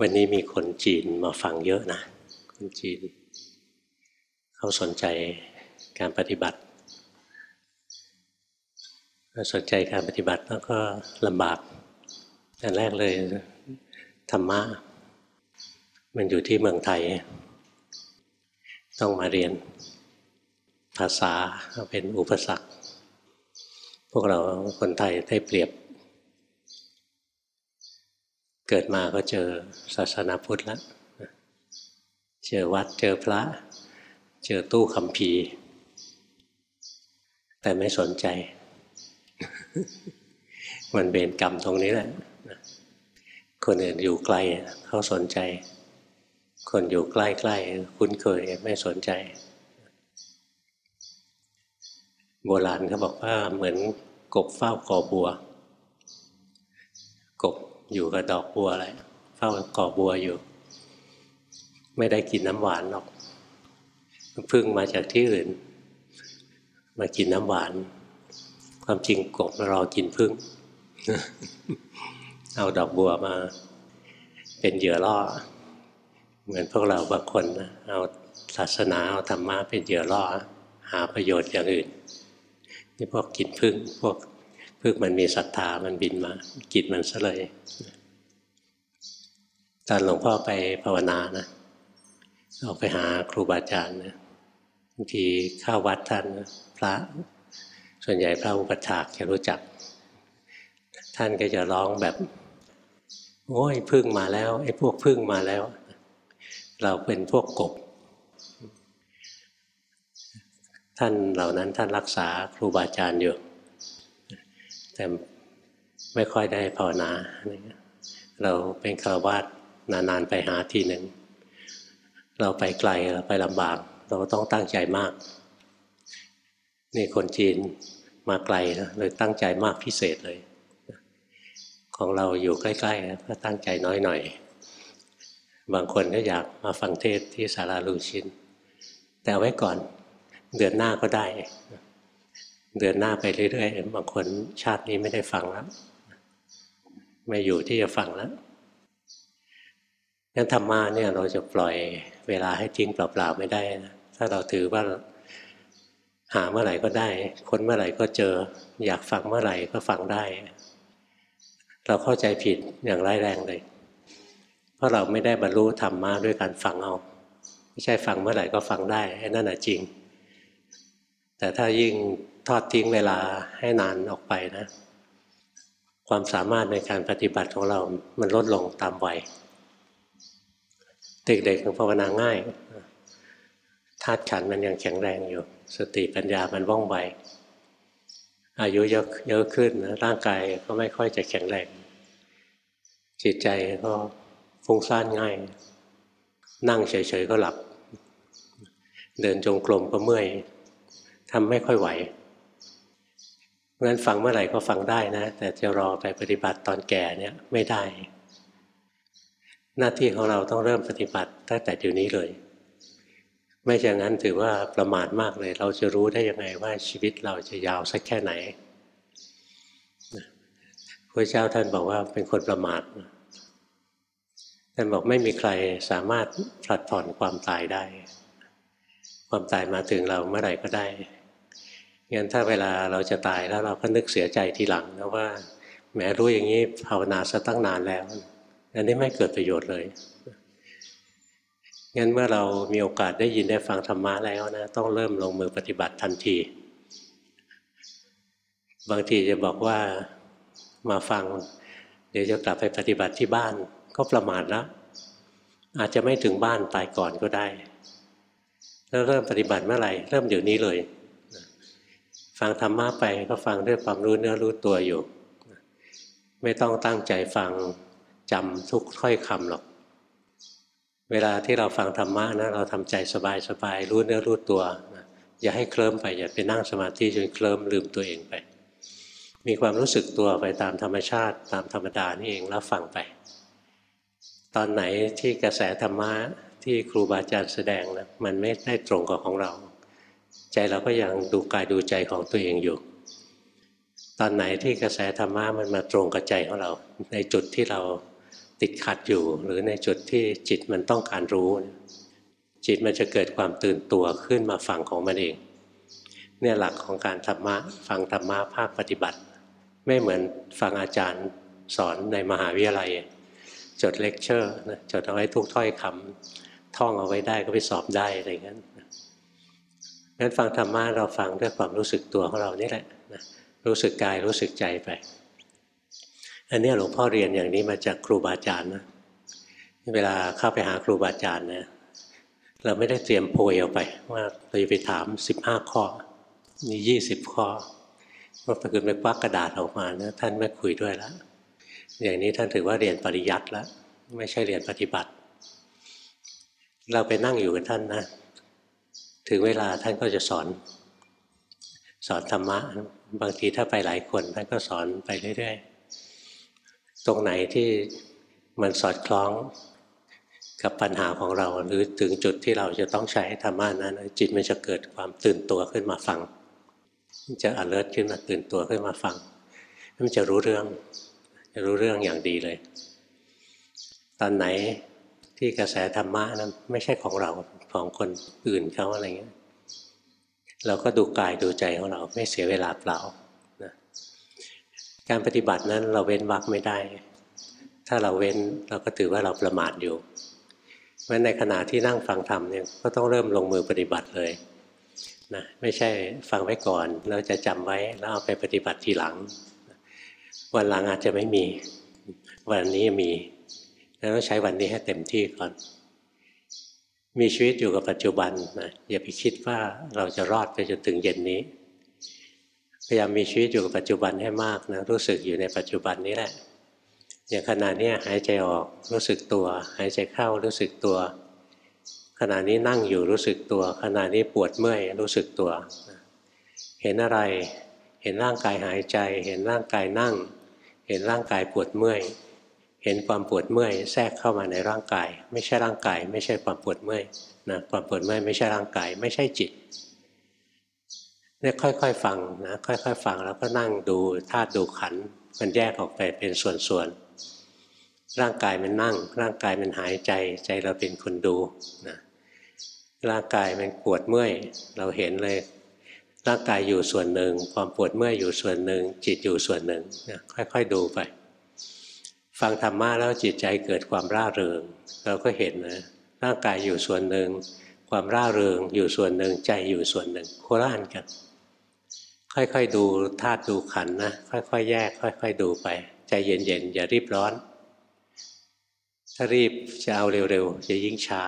วันนี้มีคนจีนมาฟังเยอะนะ คนจีน เขาสนใจการปฏิบัติสนใจการปฏิบัติแล้วก็ลำบากอันแรกเลยธรรมะมันอยู่ที่เมืองไทย ต้องมาเรียน ภาษาเป็นอุปสรรค พวกเราคนไทยได้เปรียบ เกิดมาก็เจอศาสนาพุทธแล้วเจอวัดเจอพระ เจอตู้คำพีแต่ไม่สนใจ มันเบนกรรมตรงนี้แหละ คนอื่นอยู่ไกลเขาสนใจ คนอยู่ใกล้ๆคุ้นเคยไม่สนใจ โบราณเขาบอกว่าเหมือนกบเฝ้ากอบัว กบ อยู่กับดอกบัวอะไรเฝ้ากอบัวอยู่ ไม่ได้กินน้ำหวานหรอกพึ่งมาจากที่อื่น มากินน้ำหวาน ความจริงกบรอกินพึ่ง เอาดอกบัวมา เป็นเหยื่อล่อ เหมือนพวกเราบางคนนะเอาศาสนาเอาธรรมะเป็นเหยื่อล่อ หาประโยชน์อย่างอื่นนี่พวกกินพึ่งพวก พึ่งมันมีศรัทธามันบินมากินมันซะเลยตอนหลวงพ่อไปภาวนานะออกไปหาครูบาอาจารย์นะบางทีเข้าวัดท่านพระ ส่วนใหญ่พระอุปถากจะรู้จัก ท่านก็จะร้องแบบ โอ้ยพึ่งมาแล้ว ไอ้พวกพึ่งมาแล้ว เราเป็นพวกกบ ท่านเหล่านั้นท่านรักษาครูบาอาจารย์อยู่ แต่ไม่ค่อยได้ภาวนาเราเป็นคารวาสนานๆไปหาทีหนึ่ง เราไปไกลเราไปลำบาก เราต้องตั้งใจมาก นี่คนจีนมาไกลนะเลยตั้งใจมากพิเศษเลย ของเราอยู่ใกล้ๆก็ตั้งใจน้อยหน่อย บางคนก็อยากมาฟังเทศที่สาราลูชิน แต่ไว้ก่อนเดือนหน้าก็ได้ เดือนหน้าไปเรื่อยๆบางคนชาตินี้ไม่ได้ฟังแล้วไม่อยู่ที่จะฟังแล้วงั้นธรรมะเนี่ยเราจะปล่อยเวลาให้ทิ้งเปล่าๆไม่ได้นะถ้าเราถือว่าหาเมื่อไหร่ก็ได้ ค้นเมื่อไหร่ก็เจอ อยากฟังเมื่อไหร่ก็ฟังได้ เราเข้าใจผิดอย่างร้ายแรงเลย เพราะเราไม่ได้บรรลุธรรมะด้วยการฟังเอา ไม่ใช่ฟังเมื่อไหร่ก็ฟังได้ไอ้นั่นแหะจริง แต่ถ้ายิ่ง ทอดทิ้งเวลาให้นานออกไปนะ ความสามารถในการปฏิบัติของเรา มันลดลงตามวัย เด็กๆภาวนาง่ายธาตุขันมันยังแข็งแรงอยู่ สติปัญญามันว่องไว อายุเยอะเยอะขึ้นนะร่างกายก็ไม่ค่อยจะแข็งแรง จิตใจก็ฟุ้งซ่านง่าย นั่งเฉยๆก็หลับ เดินจงกรมก็เมื่อยทำไม่ค่อยไหว ราะฉะนั้นฟังเมื่อไหร่ก็ฟังได้นะ แต่จะรอไปปฏิบัติตอนแก่เนี่ยไม่ได้ หน้าที่ของเราต้องเริ่มปฏิบัติตั้งแต่เดี๋ยวนี้เลย ไม่อย่างนั้นถือว่าประมาทมากเลย เราจะรู้ได้ยังไงว่าชีวิตเราจะยาวสักแค่ไหนพระเจ้าท่านบอกว่าเป็นคนประมาทท่านบอกไม่มีใครสามารถผลัดผ่อนความตายได้ ความตายมาถึงเราเมื่อไหร่ก็ได้ งั้นถ้าเวลาเราจะตายแล้วเราก็นึกเสียใจทีหลังนะว่าแม้รู้อย่างนี้ภาวนาซะตั้งนานแล้วอันนี้ไม่เกิดประโยชน์เลยงั้นเมื่อเรามีโอกาสได้ยินได้ฟังธรรมะแล้วนะต้องเริ่มลงมือปฏิบัติทันที บางทีจะบอกว่ามาฟัง เดี๋ยวจะกลับไปปฏิบัติที่บ้านก็ประมาทแล้วอาจจะไม่ถึงบ้านตายก่อนก็ได้ แล้วเริ่มปฏิบัติเมื่อไหร่ เริ่มเดี๋ยวนี้เลย ฟังธรรมะไปก็ฟังด้วยความรู้เนื้อรู้ตัวอยู่ ไม่ต้องตั้งใจฟังจำทุกถ้อยคำหรอก เวลาที่เราฟังธรรมะนะเราทำใจสบายๆรู้เนื้อรู้ตัวอย่าให้เคลิ้มไปอย่าไปนั่งสมาธิจนเคลิ้มลืมตัวเองไป มีความรู้สึกตัวไปตามธรรมชาติ ตามธรรมดานี่เองแล้วฟังไป ตอนไหนที่กระแสธรรมะที่ครูบาอาจารย์แสดงนะมันไม่ได้ตรงกับของเรา ใจเราก็ยังดูกายดูใจของตัวเองอยู่ ตอนไหนที่กระแสธรรมะมันมาตรงกับใจของเรา ในจุดที่เราติดขัดอยู่ หรือในจุดที่จิตมันต้องการรู้ จิตมันจะเกิดความตื่นตัวขึ้นมาฟังของมันเอง เนี่ยหลักของการธรรมะฟังธรรมะภาคปฏิบัติ ไม่เหมือนฟังอาจารย์สอนในมหาวิทยาลัย จดเลคเชอร์จดเอาไว้ทุกถ้อยคำท่องเอาไว้ได้ก็ไปสอบได้อะไรเงี้ย งั้นฟังธรรมะเราฟังด้วยความรู้สึกตัวของเรานี่แหละรู้สึกกายรู้สึกใจไป อันนี้หลวงพ่อเรียนอย่างนี้มาจากครูบาอาจารย์นะเวลาเข้าไปหาครูบาอาจารย์เนี่ยเราไม่ได้เตรียมโพยเอาไป ว่าเราจะไปถามสิบห้าข้อมียี่สิบข้อว่าถ้าเกิดไปควักกระดาษออกมานะท่านไม่คุยด้วยแล้วอย่างนี้ท่านถือว่าเรียนปริยัติแล้ว ไม่ใช่เรียนปฏิบัติ เราไปนั่งอยู่กับท่านนะ ถึงเวลาท่านก็จะสอน สอนธรรมะ บางทีถ้าไปหลายคนท่านก็สอนไปเรื่อยๆ ตรงไหนที่มันสอดคล้องกับปัญหาของเรา หรือถึงจุดที่เราจะต้องใช้ธรรมะนั้น จิตมันจะเกิดความตื่นตัวขึ้นมาฟัง จะ alert ขึ้นมาตื่นตัวขึ้นมาฟัง มันจะรู้เรื่อง จะรู้เรื่องอย่างดีเลย ตอนไหน ที่กระแสธรรมะนั้นไม่ใช่ของเราของคนอื่นเขาอะไรเงี้ย เราก็ดูกายดูใจของเราไม่เสียเวลาเปล่านะการปฏิบัตินั้นเราเว้นวักไม่ได้ ถ้าเราเว้นเราก็ถือว่าเราประมาทอยู่เพราะในขณะที่นั่งฟังธรรมเนี่ยก็ต้องเริ่มลงมือปฏิบัติเลยนะไม่ใช่ฟังไว้ก่อนแล้วจะจำไว้แล้วเอาไปปฏิบัติทีหลัง วันหลังอาจจะไม่มี วันนี้มี แล้วใช้วันนี้ให้เต็มที่ก่อน มีชีวิตอยู่กับปัจจุบันนะอย่าไปคิดว่าเราจะรอดไปจนถึงเย็นนี้ พยายามมีชีวิตอยู่กับปัจจุบันให้มากนะรู้สึกอยู่ในปัจจุบันนี้แหละ อย่างขณะนี้หายใจออกรู้สึกตัว หายใจเข้ารู้สึกตัว ขณะนี้นั่งอยู่รู้สึกตัว ขณะนี้ปวดเมื่อยรู้สึกตัว เห็นอะไรเห็นร่างกายหายใจ เห็นร่างกายนั่ง เห็นร่างกายปวดเมื่อย เห็นความปวดเมื่อยแทรกเข้ามาในร่างกาย ไม่ใช่ร่างกาย ไม่ใช่ความปวดเมื่อยนะความปวดเมื่อยไม่ใช่ร่างกาย ไม่ใช่จิตเนี่ยค่อยๆฟังนะค่อยๆฟังแล้วก็นั่งดูธาตุดูขันมันแยกออกไปเป็นส่วนๆร่างกายมันนั่ง ร่างกายมันหายใจใจเราเป็นคนดูนะร่างกายมันปวดเมื่อยเราเห็นเลยร่างกายอยู่ส่วนหนึ่ง ความปวดเมื่อยอยู่ส่วนหนึ่ง จิตอยู่ส่วนหนึ่งนะค่อยๆดูไป ฟังธรรมะแล้วจิตใจเกิดความร่าเริง เราก็เห็นนะร่างกายอยู่ส่วนหนึ่ง ความร่าเริงอยู่ส่วนหนึ่งใจอยู่ส่วนหนึ่งโคราชกัน ค่อยๆดูธาตุดูขันนะค่อยๆแยก ค่อยๆดูไป ใจเย็นๆอย่ารีบร้อน ถ้ารีบจะเอาเร็วๆจะยิ่งช้า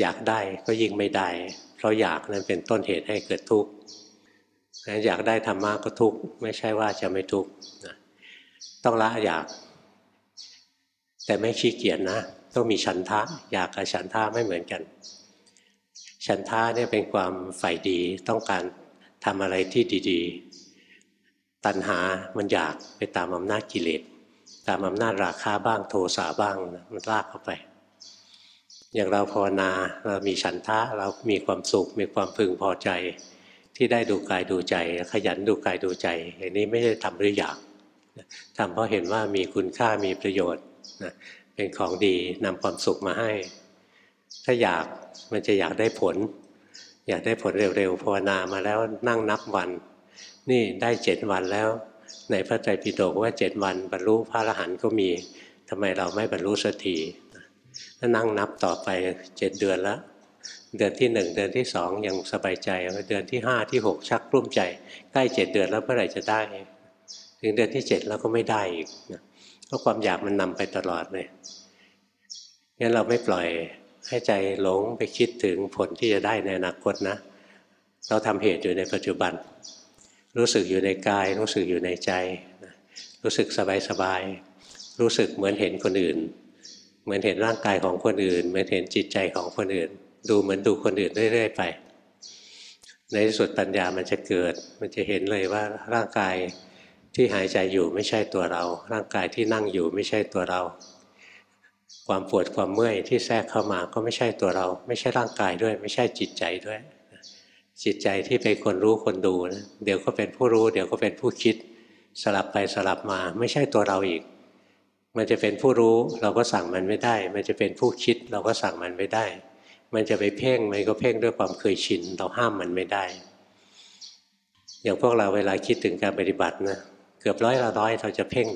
อยากได้ก็ยิ่งไม่ได้ เพราะอยากนั้นเป็นต้นเหตุให้เกิดทุกข์อยากได้ธรรมะก็ทุกข์ไม่ใช่ว่าจะไม่ทุกข์ต้องละอยาก แต่ไม่ขี้เกียจนะ ต้องมีฉันทะ อยากกับฉันทะไม่เหมือนกัน ฉันทะเนี่ยเป็นความใฝ่ดีต้องการทำอะไรที่ดีๆ ตัณหามันอยากไปตามอำนาจกิเลสตามอำนาจราคาบ้างโทสะบ้างมันลากเข้าไป อย่างเราภาวนาเรามีฉันทะเรามีความสุข มีความพึงพอใจ ที่ได้ดูกายดูใจ ขยันดูกายดูใจอย่างนี้ไม่ได้ทำหรืออยากทำเพราะเห็นว่ามีคุณค่ามีประโยชน์ นะเป็นของดีนำความสุขมาให้ ถ้าอยากมันจะอยากได้ผล อยากได้ผลเร็วๆภาวนามาแล้วนั่งนับวัน นี่ได้เจ็ดวันแล้ว ในพระไตรปิฎกว่าเจ็ดวันบรรลุพระอรหันต์ก็มีทำไมเราไม่บรรลุสักทีถ้านั่งนับต่อไปเจ็ดเดือนแล้วเดือนที่หนึ่งเดือนที่สองยังสบายใจเดือนที่ห้าที่หกชักกลุ้มใจ ใกล้เจ็ดเดือนแล้วเมื่อไหร่จะได้ ถึงเดือนที่เจ็ดแล้วก็ไม่ได้อีกนะ เพราะความอยากมันนำไปตลอดเลยงั้นเราไม่ปล่อยให้ใจหลงไปคิดถึงผลที่จะได้ในอนาคตนะ เราทำเหตุอยู่ในปัจจุบัน รู้สึกอยู่ในกาย รู้สึกอยู่ในใจ รู้สึกสบายสบายรู้สึกเหมือนเห็นคนอื่น เหมือนเห็นร่างกายของคนอื่น เหมือนเห็นจิตใจของคนอื่น ดูเหมือนดูคนอื่นเรื่อยๆไป ในที่สุดปัญญามันจะเกิด มันจะเห็นเลยว่าร่างกาย ที่หายใจอยู่ไม่ใช่ตัวเรา ร่างกายที่นั่งอยู่ไม่ใช่ตัวเรา ความปวดความเมื่อยที่แทรกเข้ามาก็ไม่ใช่ตัวเรา ไม่ใช่ร่างกายด้วย ไม่ใช่จิตใจด้วย จิตใจที่เป็นคนรู้คนดูนะเดี๋ยวก็เป็นผู้รู้ เดี๋ยวก็เป็นผู้คิดสลับไปสลับมา ไม่ใช่ตัวเราอีก มันจะเป็นผู้รู้เราก็สั่งมันไม่ได้ มันจะเป็นผู้คิดเราก็สั่งมันไม่ได้ มันจะไปเพ่งมันก็เพ่งด้วยความเคยชินเราห้ามมันไม่ได้ อย่างพวกเราเวลาคิดถึงการปฏิบัตินะ เกือบร้อยละร้อยเราจะเพ่ง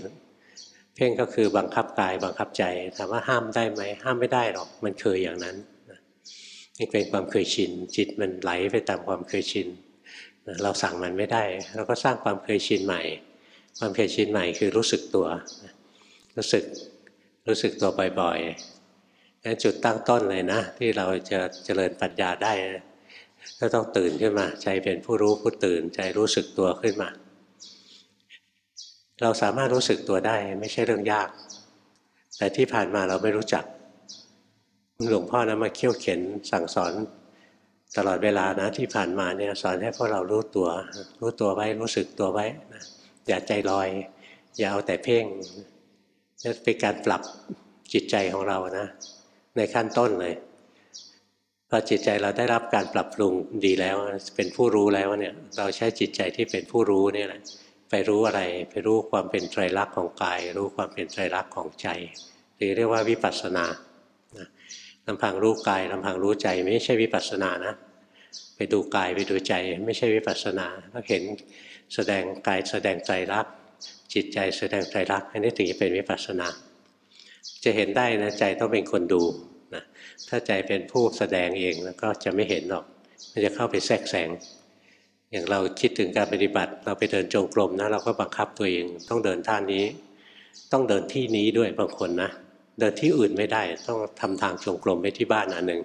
เพ่งก็คือบังคับกายบังคับใจถามว่าห้ามได้ไหมห้ามไม่ได้หรอกมันเคยอย่างนั้นนี่เป็นความเคยชิน จิตมันไหลไปตามความเคยชินเราสั่งมันไม่ได้ เราก็สร้างความเคยชินใหม่ ความเคยชินใหม่คือรู้สึกตัว รู้สึกรู้สึกตัวบ่อยๆนั่นจุดตั้งต้นเลยนะ ที่เราจะเจริญปัญญาได้ก็ต้องตื่นขึ้นมา ใจเป็นผู้รู้ผู้ตื่นใจรู้สึกตัวขึ้นมา เราสามารถรู้สึกตัวได้ไม่ใช่เรื่องยาก แต่ที่ผ่านมาเราไม่รู้จักหลวงพ่อนะมาเขี่ยวเข็นสั่งสอนตลอดเวลานะที่ผ่านมาเนี่ยสอนให้พวกเรารู้ตัว รู้ตัวไว้รู้สึกตัวไว้นะอย่าใจลอย อย่าเอาแต่เพ่งนี่เป็นการปรับจิตใจของเรานะ ในขั้นต้นเลยพอจิตใจเราได้รับการปรับปรุงดีแล้ว เป็นผู้รู้แล้วเนี่ย เราใช้จิตใจที่เป็นผู้รู้เนี่ยแหละ ไปรู้อะไร ไปรู้ความเป็นไตรลักษณ์ของกาย รู้ความเป็นไตรลักษณ์ของใจหรือเรียกว่าวิปัสสนาลำพังรู้กายลำพังรู้ใจไม่ใช่วิปัสสนานะไปดูกายไปดูใจ ไม่ใช่วิปัสสนาถ้าเห็นแสดงกายแสดงใจรักจิตใจแสดงใจรักอันนี้ถึงจะเป็นวิปัสสนา จะเห็นได้นะใจต้องเป็นคนดูนะถ้าใจเป็นผู้แสดงเองแล้วก็จะไม่เห็นหรอก มันจะเข้าไปแทรกแซง อย่างเราคิดถึงการปฏิบัติ เราไปเดินจงกรมนะเราก็บังคับตัวเองต้องเดินท่านี้ ต้องเดินที่นี้ด้วยบางคนนะเดินที่อื่นไม่ได้ต้องทำทางจงกรมไปที่บ้านอันหนึ่ง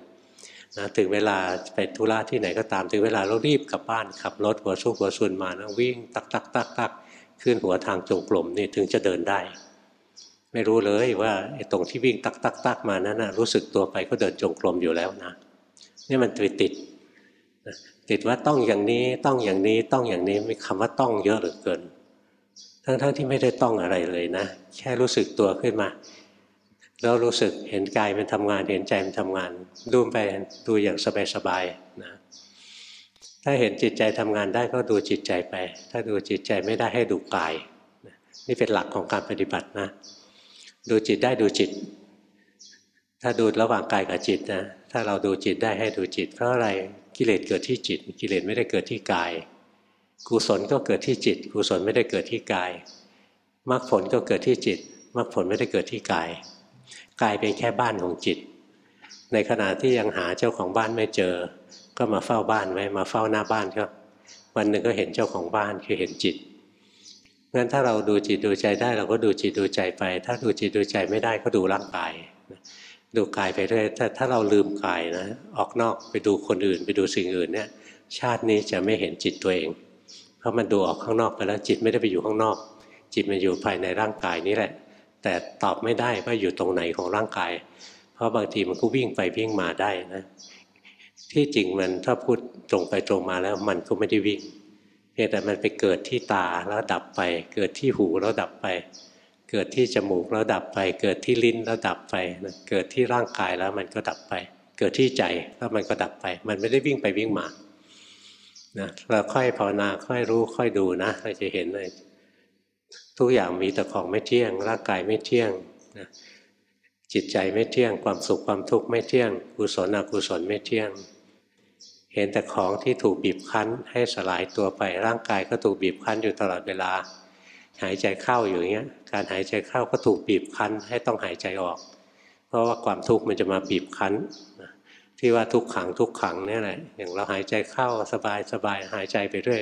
นะถึงเวลาไปธุระที่ไหนก็ตามถึงเวลาเรารีบกลับบ้านขับรถหัวซุกหัวซุนมานะวิ่งตักตักตักตักขึ้นหัวทางจงกรมนี่ถึงจะเดินได้ ไม่รู้เลยว่าไอ้ตรงที่วิ่งตักตักตักมานั้นนะรู้สึกตัวไปก็เดินจงกรมอยู่แล้วนะนี่มันติดติด ติดว่าต้องอย่างนี้ต้องอย่างนี้ต้องอย่างนี้มีคำว่าต้องเยอะเหลือเกิน ทั้งๆทที่ไม่ได้ต้องอะไรเลยนะ แค่รู้สึกตัวขึ้นมาแล้วรู้สึกเห็นกายมันทำงาน เห็นใจมันทำงาน ดูไปดูอย่างสบายๆนะถ้าเห็นจิตใจทำงานได้ก็ดูจิตใจไป ถ้าดูจิตใจไม่ได้ให้ดูกาย นี่เป็นหลักของการปฏิบัตินะ ดูจิตได้ดูจิต ถ้าดูระหว่างกายกับจิตนะถ้าเราดูจิตได้ให้ดูจิต เพราะอะไร กิเลสเกิดที่จิต กิเลสไม่ได้เกิดที่กาย กุศลก็เกิดที่จิต กุศลไม่ได้เกิดที่กายมรรคผลก็เกิดที่จิตมรรคผลไม่ได้เกิดที่กาย กายเป็นแค่บ้านของจิต ในขณะที่ยังหาเจ้าของบ้านไม่เจอ ก็มาเฝ้าบ้านไว้มาเฝ้าหน้าบ้านก็ วันหนึ่งก็เห็นเจ้าของบ้านคือเห็นจิตงั้นถ้าเราดูจิตดูใจได้เราก็ดูจิตดูใจไป ถ้าดูจิตดูใจไม่ได้ก็ดูร่างกาย ดูกายไปเรื่อยถ้าถ้าเราลืมกายนะออกนอกไปดูคนอื่น ไปดูสิ่งอื่นเนี่ยชาตินี้จะไม่เห็นจิตตัวเอง เพราะมันดูออกข้างนอกไปแล้วจิตไม่ได้ไปอยู่ข้างนอก จิตมันอยู่ภายในร่างกายนี้แหละ แต่ตอบไม่ได้ว่าอยู่ตรงไหนของร่างกาย เพราะบางทีมันก็วิ่งไปวิ่งมาได้นะ ที่จริงมันถ้าพูดตรงไปตรงมาแล้วมันก็ไม่ได้วิ่งเพียงแต่มันไปเกิดที่ตาแล้วดับไป เกิดที่หูแล้วดับไป เกิดที่จมูกแล้วดับไป เกิดที่ลิ้นแล้วดับไปเกิดที่ร่างกายแล้วมันก็ดับไป เกิดที่ใจแล้วมันก็ดับไป มันไม่ได้วิ่งไปวิ่งมานะเราค่อยภาวนาค่อยรู้ค่อยดูนะเราจะเห็นเลยทุกอย่างมีแต่ของไม่เที่ยง ร่างกายไม่เที่ยงนะจิตใจไม่เที่ยง ความสุขความทุกข์ไม่เที่ยงกุศลอกุศลไม่เที่ยง เห็นแต่ของที่ถูกบีบคั้นให้สลายตัวไปร่างกายก็ถูกบีบคั้นอยู่ตลอดเวลา หายใจเข้าอยู่อย่างเงี้ย การหายใจเข้าก็ถูกบีบคั้นให้ต้องหายใจออก เพราะว่าความทุกข์มันจะมาบีบคั้นที่ว่าทุกขังทุกขังนี่แหละอย่างเราหายใจเข้าสบายสบายหายใจไปเรื่อย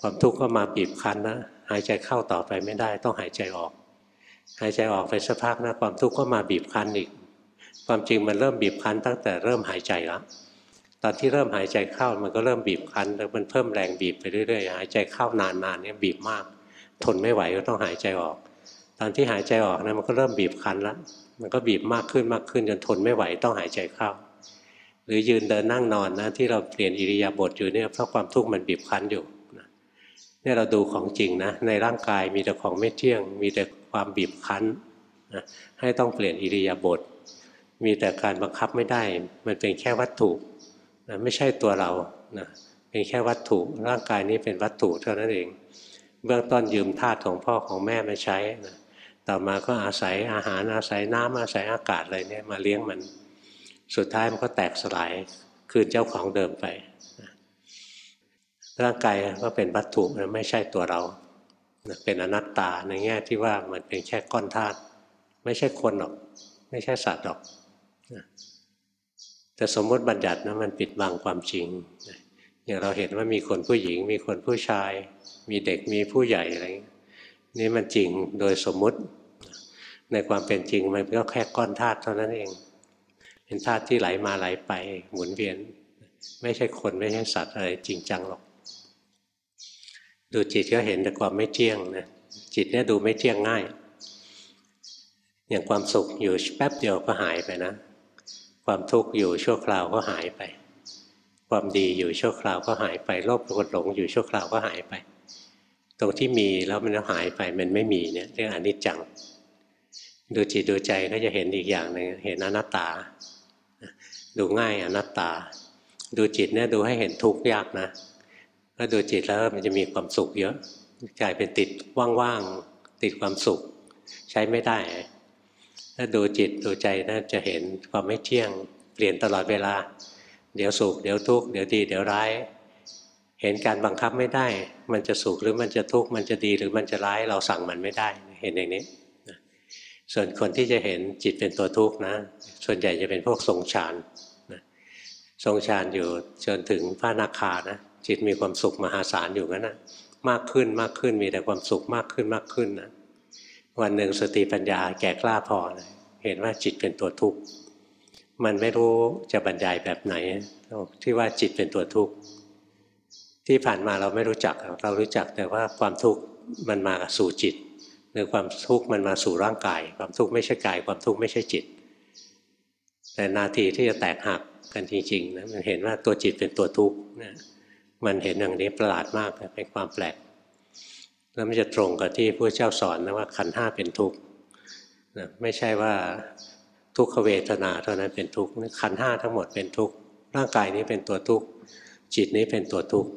ความทุกข์ก็มาบีบคั้นนะหายใจเข้าต่อไปไม่ได้ ต้องหายใจออก หายใจออกไปสักพักนะความทุกข์ก็มาบีบคั้นอีก ความจริงมันเริ่มบีบคั้นตั้งแต่เริ่มหายใจแล้วตอนที่เริ่มหายใจเข้ามันก็เริ่มบีบคั้นแล้วมันเพิ่มแรงบีบไปเรื่อยๆหายใจเข้านานๆเนี่ยบีบมาก ทนไม่ไหวก็ต้องหายใจออก ตอนที่หายใจออกนะมันก็เริ่มบีบคั้นแล้วมันก็บีบมากขึ้นมากขึ้นจนทนไม่ไหวต้องหายใจเข้า หรือยืนเดินนั่งนอนนะที่เราเปลี่ยนอิริยาบถอยู่เนี่ยเพราะความทุกข์มันบีบคั้นอยู่นี่เราดูของจริงนะในร่างกายมีแต่ของไม่เที่ยง มีแต่ความบีบคั้นนะให้ต้องเปลี่ยนอิริยาบถมีแต่การบังคับไม่ได้ มันเป็นแค่วัตถุนะไม่ใช่ตัวเรานะเป็นแค่วัตถุร่างกายนี้เป็นวัตถุเท่านั้นเอง เบื้องต้นยืมธาตุของพ่อของแม่มาใช้นะต่อมาก็อาศัยอาหารอาศัยน้ำอาศัยอากาศอะไรเนี่ยมาเลี้ยงมัน สุดท้ายมันก็แตกสลายคืนเจ้าของเดิมไปร่างกายก็เป็นวัตถุมันไม่ใช่ตัวเรา เป็นอนัตตาในแง่ที่ว่ามันเป็นแค่ก้อนธาตุไม่ใช่คนหรอก ไม่ใช่สัตว์หรอกแต่สมมติบัญญัตินะมันปิดบังความจริงอย่างเราเห็นว่ามีคนผู้หญิง มีคนผู้ชาย มีเด็กมีผู้ใหญ่อะไรนี่มันจริงโดยสมมุติ ในความเป็นจริงมันก็แค่ก้อนธาตุเท่านั้นเอง เป็นธาตุที่ไหลมาไหลไปหมุนเวียน ไม่ใช่คนไม่ใช่สัตว์อะไรจริงจังหรอก ดูจิตก็เห็นแต่ความไม่เที่ยงนะจิตเนี่ยดูไม่เที่ยงง่าย อย่างความสุขอยู่แป๊บเดียวก็หายไปนะ ความทุกข์อยู่ชั่วคราวก็หายไป ความดีอยู่ชั่วคราวก็หายไปโลภโกรธหลงอยู่ชั่วคราวก็หายไป ตรงที่มีแล้วมันหายไปมันไม่มีเนี่ยเรียกอนิจจัง ดูจิตดูใจก็จะเห็นอีกอย่างหนึ่งเห็นอนัตตา ดูง่ายอนัตตา ดูจิตเนี่ยดูให้เห็นทุกข์ยากนะถ้าดูจิตแล้วมันจะมีความสุขเยอะกลายเป็นติดว่างๆติดความสุข ใช้ไม่ได้ ถ้าดูจิตดูใจนะจะเห็นความไม่เที่ยงเปลี่ยนตลอดเวลา เดี๋ยวสุขเดี๋ยวทุกข์เดี๋ยวดี เดี๋ยวร้าย เห็นการบังคับไม่ได้ มันจะสุขหรือมันจะทุกข์ มันจะดีหรือมันจะร้าย เราสั่งมันไม่ได้ เห็นอย่างนี้ ส่วนคนที่จะเห็นจิตเป็นตัวทุกข์นะ ส่วนใหญ่จะเป็นพวกทรงฌานทรงฌานอยู่จนถึงพระนาคานะ จิตมีความสุขมหาศาลอยู่งั้นนะมากขึ้นมากขึ้นมีแต่ความสุขมากขึ้นมากขึ้นนะวันหนึ่งสติปัญญาแก่กล้าพอนะเห็นว่าจิตเป็นตัวทุกข์ มันไม่รู้จะบรรยายแบบไหนที่ว่าจิตเป็นตัวทุกข์ ที่ผ่านมาเราไม่รู้จัก เรารู้จักแต่ว่าความทุกข์มันมาสู่จิตหรือความทุกข์มันมาสู่ร่างกาย ความทุกข์ไม่ใช่กาย ความทุกข์ไม่ใช่จิต แต่นาทีที่จะแตกหักกันจริงๆนะมันเห็นว่าตัวจิตเป็นตัวทุกข์นะมันเห็นอย่างนี้ประหลาดมากเป็นความแปลก แล้วมันจะตรงกับที่พระเจ้าสอนนะว่าขันห้าเป็นทุกข์นะไม่ใช่ว่าทุกขเวทนาเท่านั้นเป็นทุกข์ขันห้าทั้งหมดเป็นทุกข์ร่างกายนี้เป็นตัวทุกข์จิตนี้เป็นตัวทุกข์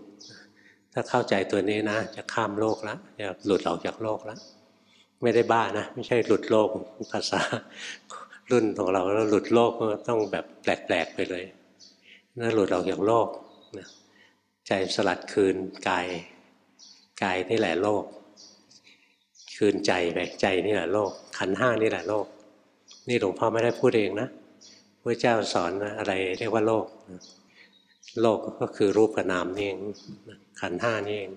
ถ้าเข้าใจตัวนี้นะ จะข้ามโลกแล้วจะหลุดออกจากโลกแล้วไม่ได้บ้านะ ไม่ใช่หลุดโลกภาษารุ่นของเราแล้วหลุดโลกก็ต้องแบบแปลกๆไปเลยนั่นหลุดออกจากโลกใจสลัดคืนกายกายนี่แหละโลก คืนใจไปใจนี่แหละโลก ขันห้านี่แหละโลก นี่หลวงพ่อไม่ได้พูดเองนะพระเจ้าสอนอะไรเรียกว่าโลก โลกก็คือรูปกับนามนี่เอง ขันห้านี่เอง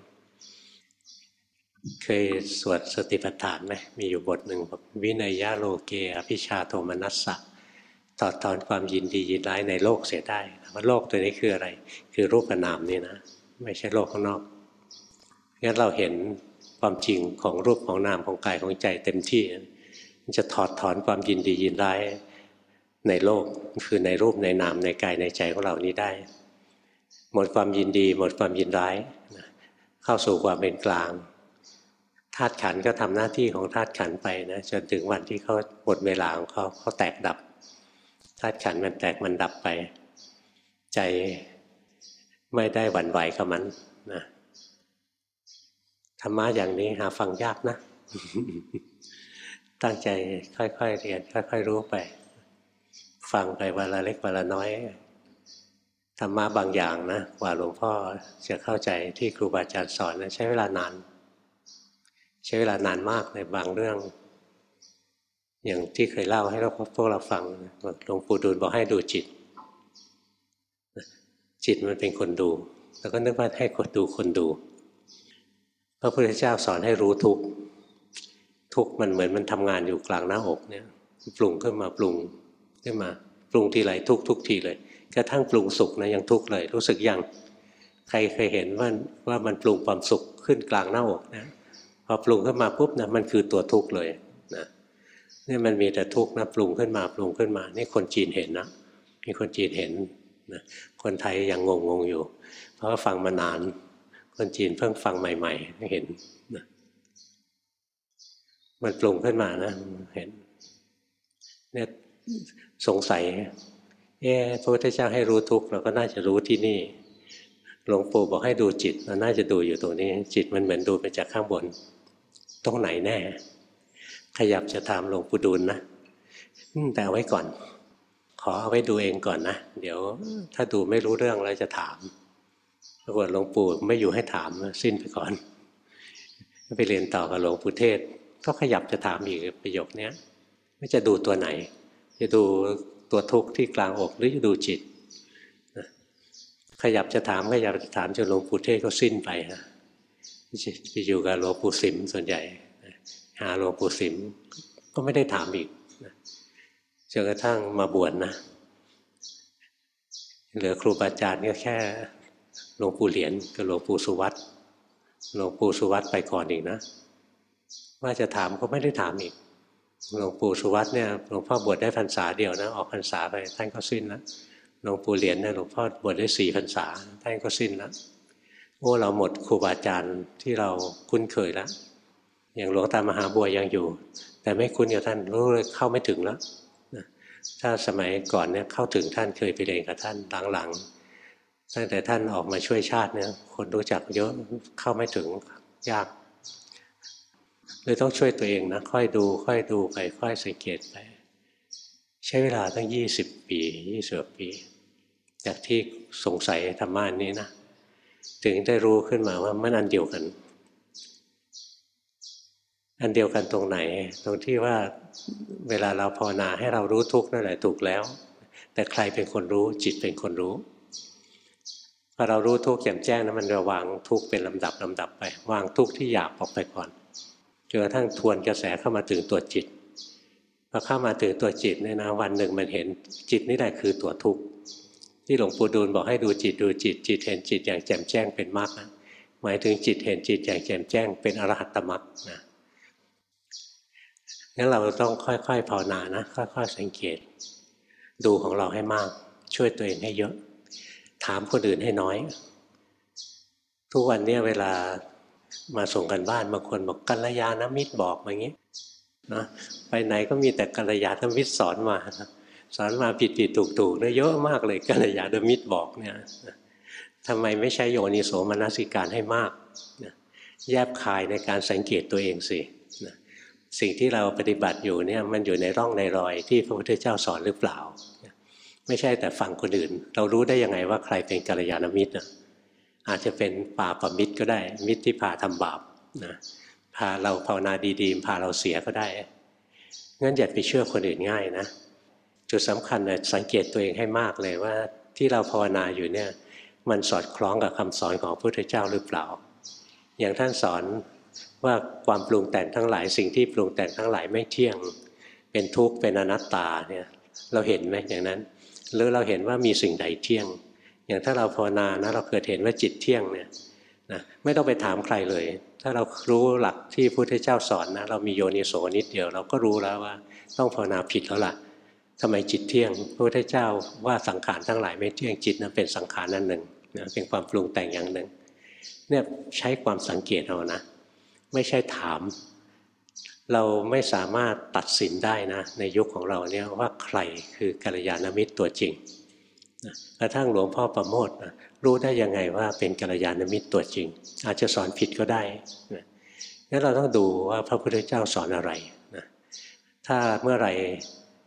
เคยสวดสติปัฏฐานไหมมีอยู่บทหนึ่งบอกวินัยยะโลเกอภิชาโทมนัสสะถอดถอนความยินดียินร้ายในโลกเสียได้ว่าโลกตัวนี้คืออะไร คือรูปนามนี่นะ ไม่ใช่โลกข้างนอกงั้นเราเห็นความจริงของรูปของนามของกายของใจเต็มที่มันจะถอดถอนความยินดียินร้ายในโลกคือในรูปในนามในกายในใจของเรานี้ได้ หมดความยินดี หมดความยินร้ายเข้าสู่ความเป็นกลางธาตุขันก็ทำหน้าที่ของธาตุขันไปนะจนถึงวันที่เขาหมดเวลาของเขาเขาแตกดับธาตุขันมันแตกมันดับไป ใจไม่ได้หวั่นไหวกับมันนะธรรมะอย่างนี้หาฟังยากนะ ตั้งใจค่อยๆเรียนค่อย ๆ รู้ไป ฟังไปวันละเล็กวันละน้อย ธรรมะบางอย่างนะกว่าหลวงพ่อจะเข้าใจที่ครูบาอาจารย์สอนนะใช้เวลานาน ใช้เวลานานมากในบางเรื่อง อย่างที่เคยเล่าให้เราพวกเราฟังหลวงปู่ดูลบอกให้ดูจิต จิตมันเป็นคนดู แล้วก็นึกว่าให้กดดูคนดูพระพุทธเจ้าสอนให้รู้ทุกทุกมันเหมือนมันทำงานอยู่กลางหน้าอกเนี่ยปรุงขึ้นมาปรุงขึ้นมาปรุงทีไรทุกทุกทีเลย กระทั่งปรุงสุขนะยังทุกเลย รู้สึกยังใครเคยเห็นว่าว่ามันปรุงความสุขขึ้นกลางหน้าอกนะพอปรุงขึ้นมาปุ๊บนะมันคือตัวทุกข์เลยนะนี่มันมีแต่ทุกข์นะปรุงขึ้นมาปรุงขึ้นมา นี่คนจีนเห็นนะมีคนจีนเห็นนะคนไทยยังงงงอยู่ เพราะว่าฟังมานาน คนจีนเพิ่งฟังใหม่ๆเห็นนะมันปรุงขึ้นมานะเห็นเนี่ยสงสัย เอ๊พระพุทธเจ้าให้รู้ทุกข์เราก็น่าจะรู้ที่นี่หลวงปู่บอกให้ดูจิตเราน่าจะดูอยู่ตรงนี้ จิตมันเหมือนดูไปจากข้างบน ตรงไหนแน่ ขยับจะถามหลวงปู่ดูลนะแต่เอาไว้ก่อน ขอเอาไว้ดูเองก่อนนะ เดี๋ยว ถ้าดูไม่รู้เรื่องเราจะถามปรากฏหลวงปู่ไม่อยู่ให้ถามสิ้นไปก่อน ไปเรียนต่อกับหลวงปู่เทศ ก็ขยับจะถามอีกประโยคนี้ว่จะดูตัวไหน จะดู ตัวทุกข์ที่กลางอกหรือจะดูจิต ขยับจะถามขยับจะถามจนหลวงปู่เทศก็สิ้นไปฮะไปอยู่กับหลวงปู่สิมส่วนใหญ่หาหลวงปู่สิมก็ไม่ได้ถามอีกจนกระทั่งมาบวชนะเหลือครูบาอาจารย์ก็แค่หลวงปู่เหรียญกับหลวงปู่สุวัตหลวงปู่สุวัตไปก่อนอีกนะ ว่าจะถามก็ไม่ได้ถามอีก หลวงปู่สุวัตเนี่ยหลวงพ่อบวชได้พรรษาเดียวนะออกพรรษาไปท่านก็สิ้นแล้วหลวงปู่เหรียญเนี่ยหลวงพ่อบวชได้สี่พรรษาท่านก็สิ้นแล้วโอ้เราหมดครูบาอาจารย์ที่เราคุ้นเคยแล้วอย่างหลวงตามหาบัวยังอยู่ แต่ไม่คุ้นกับท่านรู้เลยเข้าไม่ถึงแล้วถ้าสมัยก่อนเนี่ยเข้าถึงท่านเคยไปเรียนกับท่านหลังๆตั้งแต่ท่านออกมาช่วยชาติเนี่ยคนรู้จักเยอะเข้าไม่ถึงยาก เลยต้องช่วยตัวเองนะ ค่อยดู ค่อยดูไป ค่อยสังเกตไป ใช้เวลาตั้งยี่สิบปียี่สิบปี จากที่สงสัยธรรมะนี้นะ ถึงได้รู้ขึ้นมาว่ามันอันเดียวกัน อันเดียวกันตรงไหน ตรงที่ว่าเวลาเราภาวนาให้เรารู้ทุกข์นั่นแหละถูกแล้ว แต่ใครเป็นคนรู้จิตเป็นคนรู้พอเรารู้ทุกข์แจ่มแจ้งนะมันจะวางทุกข์เป็นลำดับลำดับไป วางทุกข์ที่หยาบออกไปก่อน จนกระทั่งทวนกระแสเข้ามาถึงตัวจิตพอเข้ามาถึงตัวจิตเนี่ยนะวันหนึ่งมันเห็นจิตนี่แหละคือตัวทุกข์ที่หลวงปู่ดูลบอกให้ดูจิตดูจิต จิตเห็นจิตอย่างแจ่มแจ้งเป็นมรรคหมายถึงจิตเห็นจิตอย่างแจ่มแจ้งเป็นอรหัตตมรรคนะงั้นเราต้องค่อยๆภาวนานะค่อยๆสังเกต ดูของเราให้มาก ช่วยตัวเองให้เยอะ ถามคนอื่นให้น้อย ทุกวันนี้เวลา มาส่งกันบ้านบางคนบอกกัลยาณมิตรบอกอย่างนี้นะไปไหนก็มีแต่กัลยาณมิตรสอนมาสอนมาผิดผิดถูกถูกเยอะมากเลยกัลยาณมิตรบอกเนี่ยทำไมไม่ใช้โยนิโสมนสิการให้มากแยบคายในการสังเกตตัวเองสิสิ่งที่เราปฏิบัติอยู่เนี่ยมันอยู่ในร่องในรอยที่พระพุทธเจ้าสอนหรือเปล่า ไม่ใช่แต่ฟังคนอื่น เรารู้ได้ยังไงว่าใครเป็นกัลยาณมิตร อาจจะเป็นป่าปมิตรก็ได้ มิตรที่พาทำบาปนะพาเราภาวนาดีๆพาเราเสียก็ได้งั้นอย่าไปเชื่อคนอื่นง่ายนะจุดสำคัญเลยสังเกตตัวเองให้มากเลยว่าที่เราภาวนาอยู่เนี่ยมันสอดคล้องกับคำสอนของพระพุทธเจ้าหรือเปล่า อย่างท่านสอนว่าความปรุงแต่งทั้งหลายสิ่งที่ปรุงแต่งทั้งหลายไม่เที่ยง เป็นทุกข์เป็นอนัตตาเนี่ยเราเห็นไหมอย่างนั้น หรือเราเห็นว่ามีสิ่งใดเที่ยง อย่างถ้าเราภาวนานะเราเกิดเห็นว่าจิตเที่ยงเนี่ยนะไม่ต้องไปถามใครเลย ถ้าเรารู้หลักที่พุทธเจ้าสอนนะเรามีโยนิโสนิดเดียวเราก็รู้แล้วว่าต้องภาวนาผิดแล้วล่ะทำไมจิตเที่ยงพระพุทธเจ้าว่าสังขารทั้งหลายไม่เที่ยงจิตนั้นเป็นสังขารนั่นหนึ่งนะเป็นความปรุงแต่งอย่างหนึ่งเนี่ยใช้ความสังเกตเอานะ ไม่ใช่ถาม เราไม่สามารถตัดสินได้นะ ในยุคของเราเนี่ยว่าใครคือกัลยาณมิตรตัวจริง กระทั่งหลวงพ่อประโมทรู้ได้ยังไงว่าเป็นกัลยาณมิตรตัวจริง อาจจะสอนผิดก็ได้งั้นเราต้องดูว่าพระพุทธเจ้าสอนอะไรนะถ้าเมื่อไหร่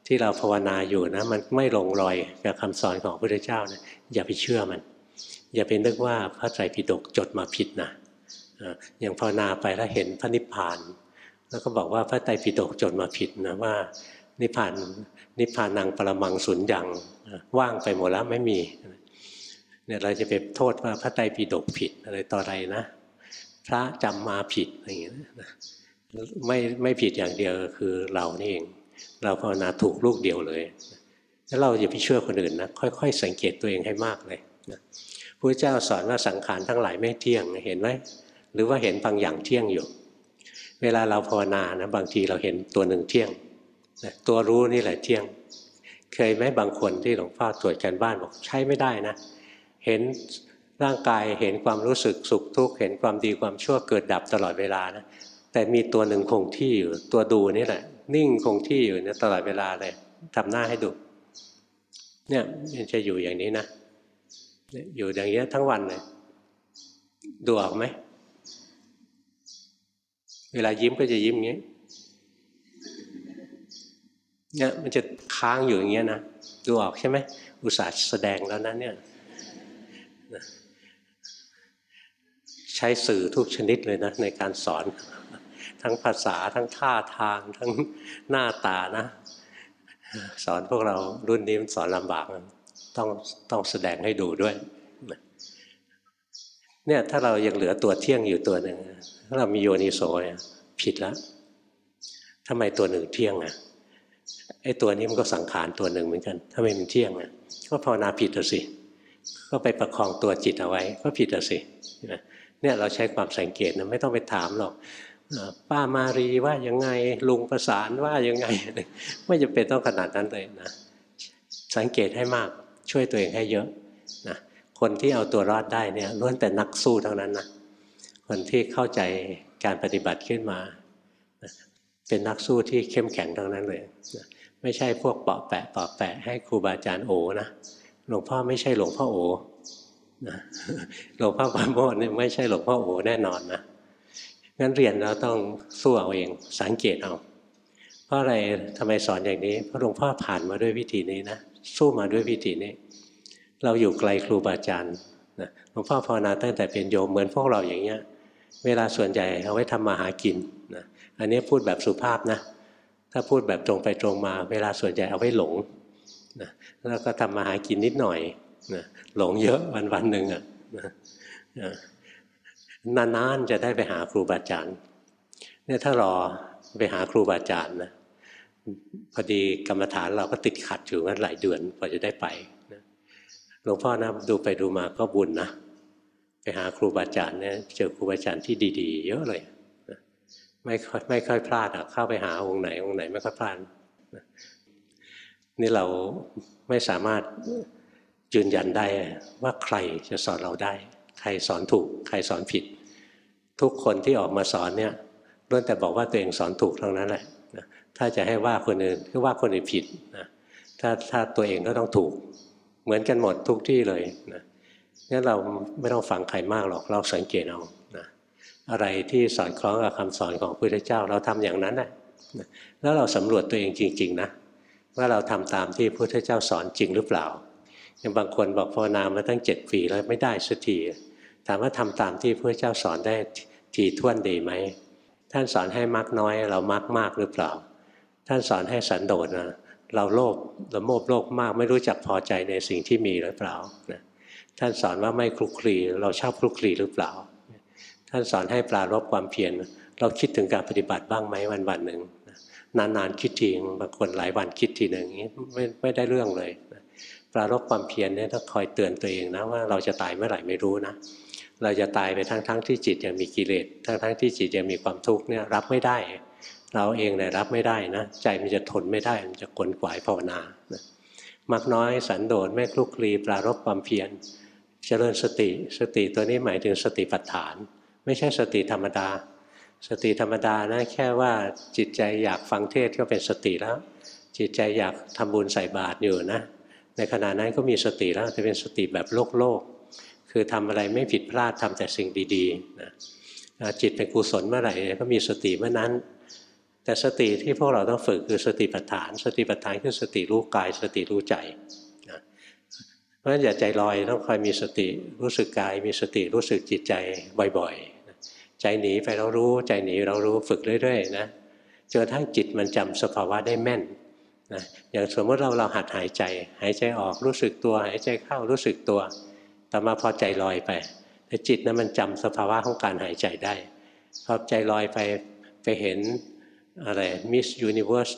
ที่เราภาวนาอยู่นะมันไม่ลงรอยกับคำสอนของพระพุทธเจ้านะอย่าไปเชื่อมัน อย่าไปนึกว่าพระไตรปิฎกจดมาผิดนะอย่างภาวนาไปแล้วเห็นพระนิพพาน แล้วก็บอกว่าพระไตรปิฎกจดมาผิดนะว่า นิพพานนิพพานังปรมังสุญญ์ยังว่างไปหมดแล้วไม่มีเนี่ยเราจะไปโทษว่าพระไตรปิฎกผิดอะไรต่ออะไรนะ พระจำมาผิดอะไรอย่างเงี้ยไม่ไม่ผิดอย่างเดียวคือเรานี่เอง เราภาวนาถูกลูกเดียวเลยแล้วเราอย่าไปเชื่อคนอื่นนะค่อย ๆ สังเกตตัวเองให้มากเลยนะพระเจ้าสอนว่าสังขารทั้งหลายไม่เที่ยงเห็นไหมหรือว่าเห็นบางอย่างเที่ยงอยู่ เวลาเราภาวนานะบางทีเราเห็นตัวหนึ่งเที่ยง ตัวรู้นี่แหละเที่ยง เคยไหมบางคนที่หลวงพ่อตรวจกันบ้านบอกใช้ไม่ได้นะ เห็นร่างกายเห็นความรู้สึกสุขทุกข์เห็นความดีความชั่วเกิดดับตลอดเวลานะแต่มีตัวหนึ่งคงที่อยู่ ตัวดูนี่แหละ นิ่งคงที่อยู่เนี่ยตลอดเวลาเลยทำหน้าให้ดู เนี่ยมันจะอยู่อย่างนี้นะอยู่อย่างนี้ทั้งวันเลยดูออกไหมเวลายิ้มก็จะยิ้มอย่างนี้ เนี่ยมันจะค้างอยู่อย่างเงี้ยนะดูออกใช่ไหมอุตส่าห์แสดงแล้วนั้นเนี่ยใช้สื่อทุกชนิดเลยนะในการสอน ทั้งภาษาทั้งท่าทาง ทั้งหน้าตานะ สอนพวกเรารุ่นนี้มันสอนลำบากต้องต้องแสดงให้ดูด้วยเนี่ยถ้าเรายังเหลือตัวเที่ยงอยู่ตัวหนึ่งถ้าเรามีโยนิโสผิดแล้วทำไมตัวหนึ่งเที่ยงอะ ไอ้ตัวนี้มันก็สังขารตัวหนึ่งเหมือนกันถ้าไม่มันเที่ยงอะก็ภาวนาผิดสิ ก็ไปประคองตัวจิตเอาไว้ ก็ผิดสิเนี่ยเราใช้ความสังเกตนะไม่ต้องไปถามหรอกป้ามารีว่ายังไงลุงประสานว่ายังไง ไม่จำเป็นต้องขนาดนั้นเลยนะสังเกตให้มากช่วยตัวเองให้เยอะนะคนที่เอาตัวรอดได้เนี่ยล้วนแต่นักสู้ทั้งนั้นนะคนที่เข้าใจการปฏิบัติขึ้นมา เป็นนักสู้ที่เข้มแข็งทั้งนั้นเลย ไม่ใช่พวกเปาะแปะเปาะแปะให้ครูบาอาจารย์โอนะหลวงพ่อไม่ใช่หลวงพ่อโอนะหลวงพ่อปาโมดเนี่ยไม่ใช่หลวงพ่อโอแน่นอนนะงั้นเรียนเราต้องสู้เอาเองสังเกตเอาเพราะอะไรทำไมสอนอย่างนี้เพราะหลวงพ่อผ่านมาด้วยวิธีนี้นะสู้มาด้วยวิธีนี้ เราอยู่ไกลครูบาอาจารย์นะหลวงพ่อภาวนาตั้งแต่เป็นโยมเหมือนพวกเราอย่างเงี้ย เวลาส่วนใหญ่เอาไว้ทำมาหากินนะอันนี้พูดแบบสุภาพนะ ถ้าพูดแบบตรงไปตรงมา เวลาส่วนใหญ่เอาไว้หลงนะแล้วก็ทำมาหากินนิดหน่อยนะหลงเยอะวันวันหนึ่งอะนานๆจะได้ไปหาครูบาอาจารย์เนี่ยถ้ารอไปหาครูบาอาจารย์นะพอดีกรรมฐานเราก็ติดขัดอยู่งั้นหลายเดือนกว่าจะได้ไปหลวงพ่อนะดูไปดูมาก็บุญนะไปหาครูบาอาจารย์เนี่ยเจอครูบาอาจารย์ที่ดี ๆ เยอะเลย ไม่ค่อยไม่ค่อยพลาดอะเข้าไปหาองค์ไหน องค์ไหนไม่ค่อยพลาดนี่เราไม่สามารถยืนยันได้ว่าใครจะสอนเราได้ ใครสอนถูก ใครสอนผิด ทุกคนที่ออกมาสอนเนี่ยล้วนแต่บอกว่าตัวเองสอนถูกทั้งนั้นแหละถ้าจะให้ว่าคนอื่นก็ว่าคนอื่นผิดนะถ้าถ้าตัวเองก็ต้องถูก เหมือนกันหมดทุกที่เลยนะงั้นเราไม่ต้องฟังใครมากหรอกเราสังเกตเอา อะไรที่สอดคล้องกับคำสอนของพระพุทธเจ้า เราทำอย่างนั้นแหละแล้วเราสำรวจตัวเองจริง ๆ นะ ว่าเราทำตามที่พระพุทธเจ้าสอนจริงหรือเปล่าอย่างบางคนบอกภาวนามาตั้งเจ็ดปีแล้วไม่ได้สักทีถามว่าทำตามที่พระเจ้าสอนได้ทีท่วนดีไหมท่านสอนให้มักน้อย เรามักมากหรือเปล่า ท่านสอนให้สันโดษนะเราโลภเราโมบโลภมาก ไม่รู้จักพอใจในสิ่งที่มีหรือเปล่านะท่านสอนว่าไม่คลุกคลีเราชอบคลุกคลีหรือเปล่า ท่านสอนให้ปลารบความเพียรเราคิดถึงการปฏิบัติบ้างไหมวันวันหนึ่งนานๆคิดทีบางคนหลายวันคิดทีหนึ่งนี้ไม่ไม่ได้เรื่องเลยปรารบความเพียรเนี่ยต้องคอยเตือนตัวเองนะว่าเราจะตายเมื่อไหร่ไม่รู้นะเราจะตายไปทั้งๆทที่จิตยังมีกิเลสทั้งๆทที่จิตยังมีความทุกข์เนี่ยรับไม่ได้ เราเองเนี่ยรับไม่ได้นะใจมันจะทนไม่ได้มันจะกลนกวายภาวนานะมักน้อยสันโดษไม่คลุกคลีปรารบความเพียรเจริญสติ สติตัวนี้หมายถึงสติปัฏฐาน ไม่ใช่สติธรรมดา สติธรรมดานะแค่ว่าจิตใจอยากฟังเทศก็เป็นสติแล้ว จิตใจอยากทำบุญใส่บาตรอยู่นะ ในขณะนั้นก็มีสติแล้วจะเป็นสติแบบโลกโลก คือทำอะไรไม่ผิดพลาดทำแต่สิ่งดีๆนะจิตเป็นกุศลเมื่อไหร่ก็มีสติเมื่อนั้น แต่สติที่พวกเราต้องฝึกคือสติปัฏฐาน สติปัฏฐานคือสติรู้กาย สติรู้ใจนะเพราะฉะนั้นอย่าใจลอยต้องคอยมีสติรู้สึกกาย มีสติรู้สึกจิตใจบ่อยๆ ใจหนีไปเรารู้ ใจหนีเรารู้ฝึกเรื่อยๆนะจนทั้งจิตมันจำสภาวะได้แม่นนะอย่างสมมติเราเราหัดหายใจ หายใจออกรู้สึกตัวหายใจเข้ารู้สึกตัว ต่อมาพอใจลอยไปแต่จิตนะั้นมันจำสภาวะของการหายใจได้พอใจลอยไปไปเห็นอะไรมิสยูนิเวอร์ส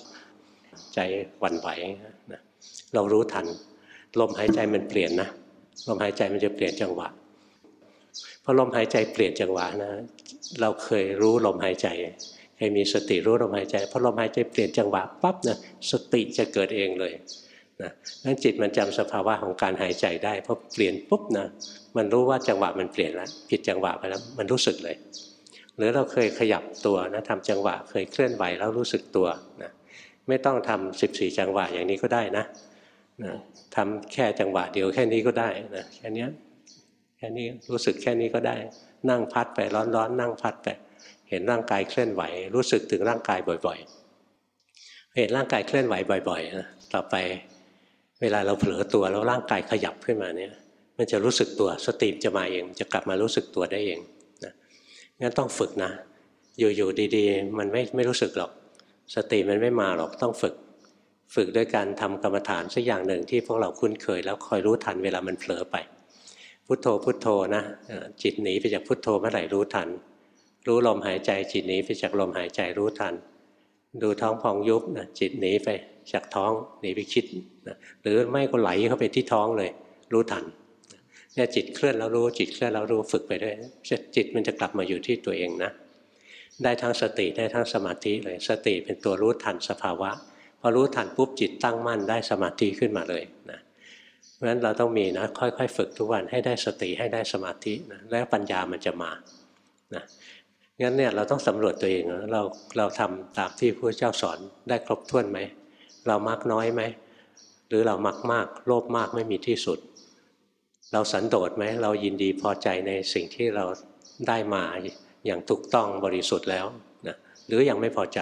ใจหวั่นไหวนะเรารู้ทัน ลมหายใจมันเปลี่ยนนะลมหายใจมันจะเปลี่ยนจังหวะ พอลมหายใจเปลี่ยนจังหวะนะ เราเคยรู้ลมหายใจให้มีสติรู้ลมหายใจพอลมหายใจเปลี่ยนจังหวะปั๊บนะสติจะเกิดเองเลยนะนั้นจิตมันจำสภาวะของการหายใจได้พอเปลี่ยนปุ๊บนะมันรู้ว่าจังหวะมันเปลี่ยนแล้วผิดจังหวะไปแล้วมันรู้สึกเลย หรือเราเคยขยับตัวนะทำจังหวะเคยเคลื่อนไหวแล้วรู้สึกตัวนะไม่ต้องทำสิบสี่จังหวะอย่างนี้ก็ได้นะนะทำแค่จังหวะเดียวแค่นี้ก็ได้นะแค่นี้ ค่นี้รู้สึกแค่นี้ก็ได้ นั่งพัดไปร้อนๆนั่งพัดไปเห็นร่างกายเคลื่อนไหว รู้สึกถึงร่างกายบ่อย ๆ เห็นร่างกายเคลื่อนไหวบ่อยๆนะต่อไปเวลาเราเผลอตัวแล้วร่างกายขยับขึ้นมาเนี่ย มันจะรู้สึกตัวสติจะมาเองจะกลับมารู้สึกตัวได้เองนะงั้นต้องฝึกนะ อยู่ๆดีๆ มันไม่ไม่รู้สึกหรอก สติมันไม่มาหรอกต้องฝึก ฝึกด้วยการทำกรรมฐานสักอย่างหนึ่งที่พวกเราคุ้นเคย แล้วคอยรู้ทันเวลามันเผลอไป พุทโธพุทโธนะจิตหนีไปจากพุทโธเมื่อไหร่รู้ทัน รู้ลมหายใจจิตหนีไปจากลมหายใจรู้ทัน ดูท้องพองยุบนะจิตหนีไปจากท้องหนีไปคิดนะหรือไม่ก็ไหลเข้าไปที่ท้องเลย รู้ทันเนี่ยจิตเคลื่อนแล้วรู้จิตเคลื่อนแล้วรู้ฝึกไปด้วยจิตมันจะกลับมาอยู่ที่ตัวเองนะ ได้ทั้งสติได้ทั้งสมาธิเลยสติเป็นตัวรู้ทันสภาวะพอรู้ทันปุ๊บจิตตั้งมั่นได้สมาธิขึ้นมาเลยนะ เพราะฉะนั้นเราต้องมีนะค่อย ๆ ฝึกทุกวันให้ได้สติให้ได้สมาธินะแล้วปัญญามันจะมานะงั้นเนี่ยเราต้องสำรวจตัวเองเราเราทำตามที่พระเจ้าสอนได้ครบถ้วนไหมเรามักน้อยไหมหรือเรามักมากโลภมากไม่มีที่สุด เราสันโดษไหมเรายินดีพอใจในสิ่งที่เราได้มาอย่างถูกต้องบริสุทธิ์แล้วนะหรืออยังไม่พอใจ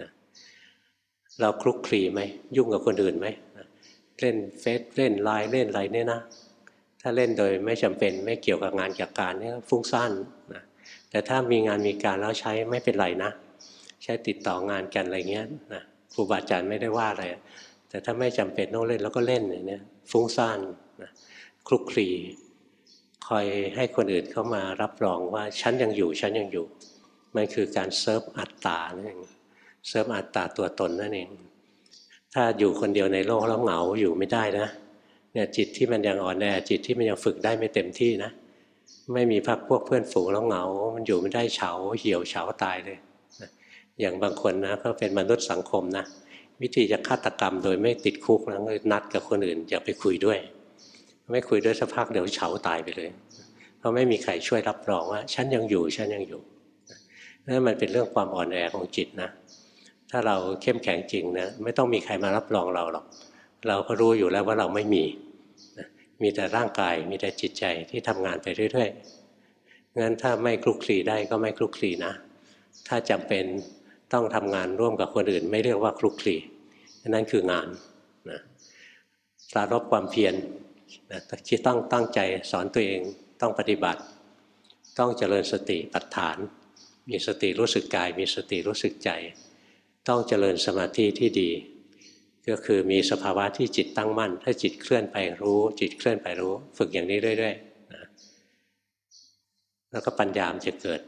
นะเราคลุกคลีไหมยุ่งกับคนอื่นไหม เล่นเฟซเล่นไลน์เล่นอะไรเนี่ยนะถ้าเล่นโดยไม่จำเป็นไม่เกี่ยวกับงานกับการเนี่ยฟุ้งซ่านนะแต่ถ้ามีงานมีการแล้วใช้ไม่เป็นไรนะ ใช้ติดต่องานกันอะไรเงี้ยนะครูบาอาจารย์ไม่ได้ว่าอะไร แต่ถ้าไม่จำเป็นต้องเล่นแล้วก็เล่นอย่างนี้ฟุ้งซ่านนะคลุกคลีคอยให้คนอื่นเข้ามารับรองว่าฉันยังอยู่ฉันยังอยู่ มันคือการเซิร์ฟอัตตานั่นเองเซิร์ฟอัตตาตัวตนนั่นเอง ถ้าอยู่คนเดียวในโลกแล้วเหงาอยู่ไม่ได้นะเนี่ยจิตที่มันยังอ่อนแอจิตที่มันยังฝึกได้ไม่เต็มที่นะ ไม่มีพักพวกเพื่อนฝูงแล้วเหงา มันอยู่ไม่ได้เฉาเหี่ยวเฉาตายเลยอย่างบางคนนะเขาเป็นมนุษย์สังคมนะวิธีจะฆาตกรรมโดยไม่ติดคุกแล้วนัดกับคนอื่นอย่าไปคุยด้วย ไม่คุยด้วยสักพักเดี๋ยวเฉาตายไปเลยเพราะไม่มีใครช่วยรับรองว่า ฉันยังอยู่ฉันยังอยู่นั่นมันเป็นเรื่องความอ่อนแอของจิตนะ ถ้าเราเข้มแข็งจริงนะไม่ต้องมีใครมารับรองเราหรอก เราก็รู้อยู่แล้วว่าเราไม่มีมีแต่ร่างกายมีแต่จิตใจที่ทำงานไปเรื่อยๆงั้นถ้าไม่คลุกคลีได้ก็ไม่คลุกคลีนะ ถ้าจำเป็นต้องทำงานร่วมกับคนอื่น ไม่เรียกว่าคลุกคลีนั่นคืองานนะปรารบความเพียรนะที่ต้องตั้งใจสอนตัวเองต้องปฏิบัติ ต้องเจริญสติปัฏฐาน มีสติรู้สึกกาย มีสติรู้สึกใจ ต้องเจริญสมาธิที่ดี ก็คือมีสภาวะที่จิตตั้งมั่น ถ้าจิตเคลื่อนไปรู้ จิตเคลื่อนไปรู้ ฝึกอย่างนี้เรื่อยๆนะแล้วก็ปัญญามจะเกิด